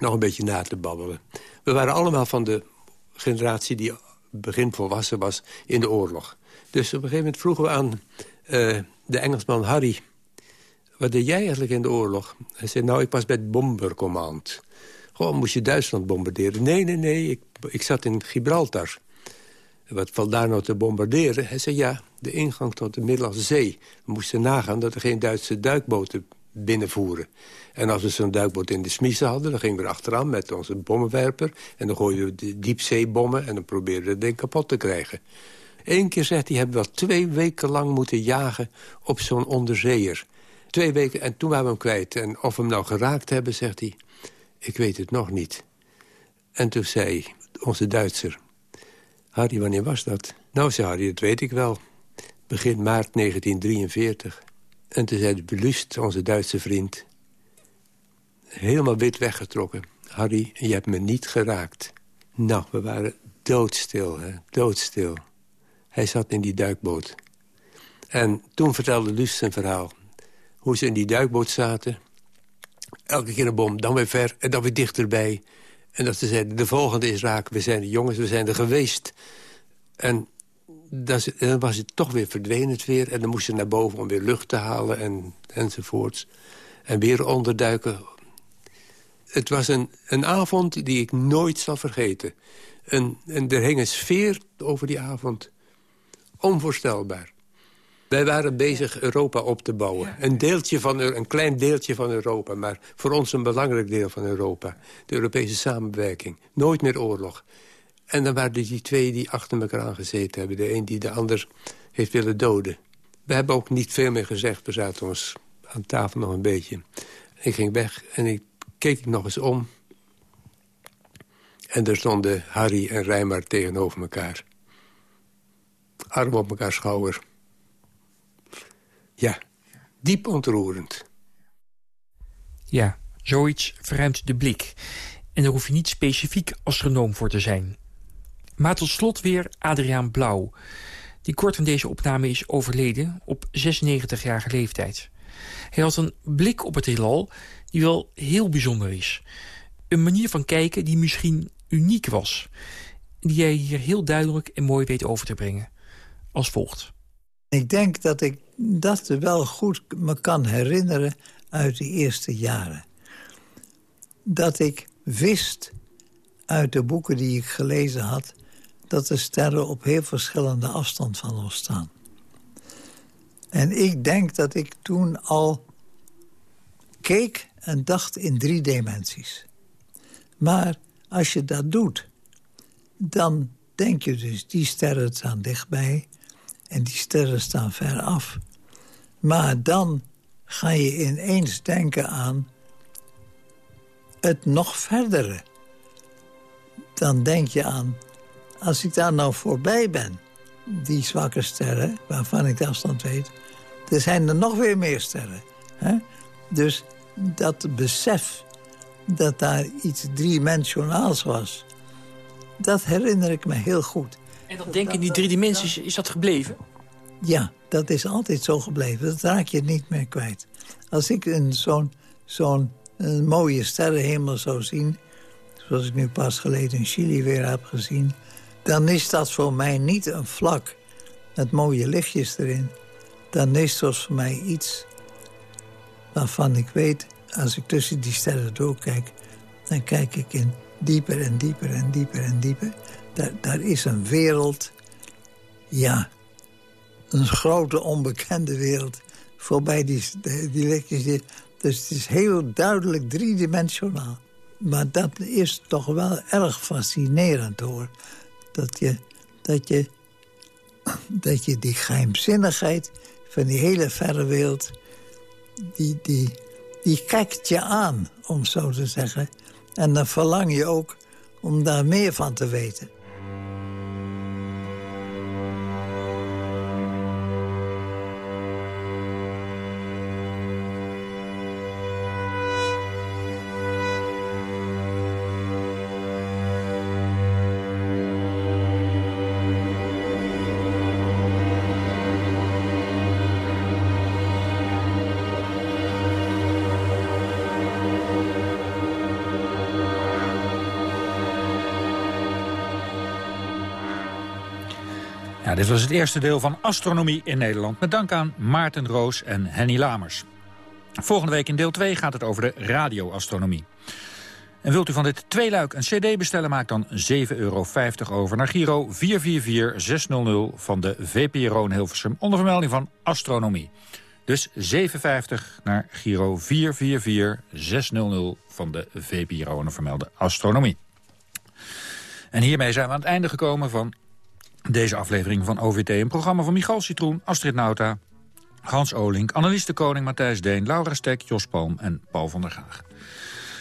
nog een beetje na te babbelen. We waren allemaal van de generatie die begin volwassen was in de oorlog. Dus op een gegeven moment vroegen we aan uh, de Engelsman Harry wat deed jij eigenlijk in de oorlog? Hij zei, nou, ik was bij het Bombercommand. Gewoon, moest je Duitsland bombarderen? Nee, nee, nee, ik, ik zat in Gibraltar. Wat valt daar nou te bombarderen? Hij zei, ja, de ingang tot de Middellandse Zee. We moesten nagaan dat er geen Duitse duikboten binnenvoeren. En als we zo'n duikboot in de smiezen hadden... dan gingen we achteraan met onze bommenwerper... en dan gooiden we de diepzeebommen... en dan probeerden we het ding kapot te krijgen. Eén keer, zegt hij, hebben we wel twee weken lang moeten jagen... op zo'n onderzeeër. Twee weken en toen waren we hem kwijt. En of we hem nou geraakt hebben, zegt hij, ik weet het nog niet. En toen zei onze Duitser, Harry, wanneer was dat? Nou, zei Harry, dat weet ik wel. Begin maart 1943. En toen zei de Belust, onze Duitse vriend... helemaal wit weggetrokken. Harry, je hebt me niet geraakt. Nou, we waren doodstil, hè? doodstil. Hij zat in die duikboot. En toen vertelde Lust zijn verhaal hoe ze in die duikboot zaten. Elke keer een bom, dan weer ver en dan weer dichterbij. En dat ze zeiden, de volgende is raak. We zijn de jongens, we zijn er geweest. En dan was het toch weer verdwenen het weer. En dan moesten ze naar boven om weer lucht te halen en, enzovoorts. En weer onderduiken. Het was een, een avond die ik nooit zal vergeten. En, en er hing een sfeer over die avond. Onvoorstelbaar. Wij waren bezig Europa op te bouwen. Een, deeltje van, een klein deeltje van Europa, maar voor ons een belangrijk deel van Europa. De Europese samenwerking. Nooit meer oorlog. En dan waren er die twee die achter elkaar aangezeten hebben. De een die de ander heeft willen doden. We hebben ook niet veel meer gezegd. We zaten ons aan tafel nog een beetje. Ik ging weg en ik keek nog eens om. En er stonden Harry en Rijmar tegenover elkaar. Arm op elkaar schouder. Ja, diep ontroerend. Ja, zoiets verruimt de blik. En daar hoef je niet specifiek astronoom voor te zijn. Maar tot slot weer Adriaan Blauw... die kort in deze opname is overleden op 96-jarige leeftijd. Hij had een blik op het heelal die wel heel bijzonder is. Een manier van kijken die misschien uniek was. Die jij hier heel duidelijk en mooi weet over te brengen. Als volgt. Ik denk dat ik dat wel goed me kan herinneren uit de eerste jaren. Dat ik wist uit de boeken die ik gelezen had... dat de sterren op heel verschillende afstand van ons staan. En ik denk dat ik toen al keek en dacht in drie dimensies. Maar als je dat doet, dan denk je dus... die sterren staan dichtbij en die sterren staan ver af. Maar dan ga je ineens denken aan het nog verdere. Dan denk je aan, als ik daar nou voorbij ben... die zwakke sterren, waarvan ik de afstand weet... er zijn er nog weer meer sterren. Hè? Dus dat besef dat daar iets driedimensionaals was... dat herinner ik me heel goed. En dat denken in die drie dimensies, is dat gebleven? Ja, dat is altijd zo gebleven. Dat raak je niet meer kwijt. Als ik zo'n zo'n mooie sterrenhemel zou zien... zoals ik nu pas geleden in Chili weer heb gezien... dan is dat voor mij niet een vlak met mooie lichtjes erin. Dan is dat voor mij iets waarvan ik weet... als ik tussen die sterren doorkijk... dan kijk ik in dieper en dieper en dieper en dieper. Daar, is een wereld... Ja, een grote onbekende wereld voorbij die, die lichtjes. Dus het is heel duidelijk driedimensionaal. Maar dat is toch wel erg fascinerend, hoor. Dat je, dat je, dat je die geheimzinnigheid van die hele verre wereld... die, die, die kijkt je aan, om zo te zeggen. En dan verlang je ook om daar meer van te weten. Dit was het eerste deel van Astronomie in Nederland... met dank aan Maarten Roos en Henny Lamers. Volgende week in deel 2 gaat het over de radioastronomie. En wilt u van dit tweeluik een cd bestellen, maak dan 7,50 euro over naar Giro 444600 van de VPRO in Hilversum... onder vermelding van astronomie. Dus 7,50 naar Giro 444600 van de VPRO onder vermelde astronomie. En hiermee zijn we aan het einde gekomen van deze aflevering van OVT, een programma van Michal Citroen, Astrid Nauta... Hans Olink, Annelies de Koning, Matthijs Deen, Laura Stek, Jos Palm en Paul van der Gaag.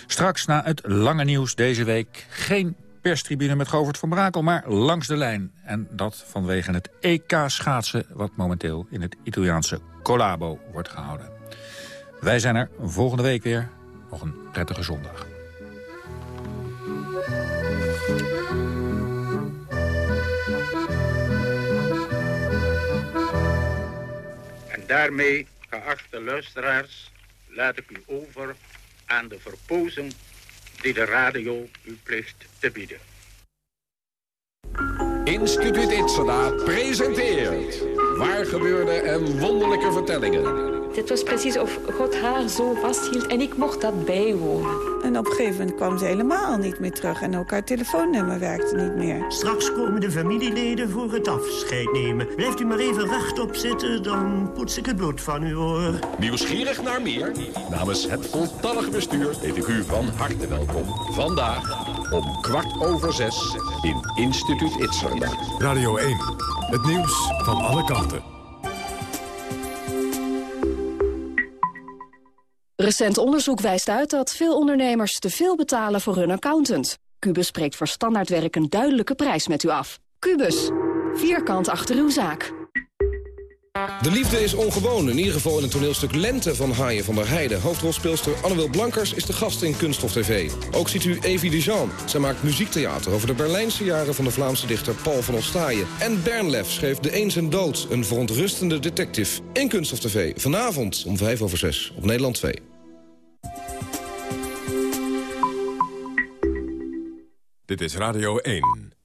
Straks na het lange nieuws deze week geen perstribune met Govert van Brakel, maar langs de lijn. En dat vanwege het EK-schaatsen wat momenteel in het Italiaanse Colabo wordt gehouden. Wij zijn er volgende week weer. Nog een prettige zondag. Daarmee, geachte luisteraars, laat ik u over aan de verpozen die de radio u plicht te bieden. Instituut Itzada presenteert waar gebeurde en wonderlijke vertellingen Het was precies of God haar zo vasthield en ik mocht dat bijwonen. En op een gegeven moment kwam ze helemaal niet meer terug... en ook haar telefoonnummer werkte niet meer. Straks komen de familieleden voor het afscheid nemen. Blijft u maar even rechtop zitten, dan poets ik het bloed van uw oor. Nieuwsgierig naar meer? Namens het voltallige bestuur heet ik u van harte welkom. Vandaag om kwart over zes in Instituut Itzerda. Radio 1, het nieuws van alle kanten. Recent onderzoek wijst uit dat veel ondernemers te veel betalen voor hun accountant. Cubus spreekt voor standaardwerk een duidelijke prijs met u af. Cubus, vierkant achter uw zaak. De liefde is ongewoon, in ieder geval in het toneelstuk Lente van Haaien van der Heijden. Hoofdrolspeelster Annabel Blankers is de gast in Kunststof TV. Ook ziet u Evie Dijon. Zij maakt muziektheater over de Berlijnse jaren van de Vlaamse dichter Paul van Ostaaien. En Bernlef schreef De Eens en Dood, een verontrustende detective. In Kunststof TV, vanavond om 5 over 6 op Nederland 2. Dit is Radio 1.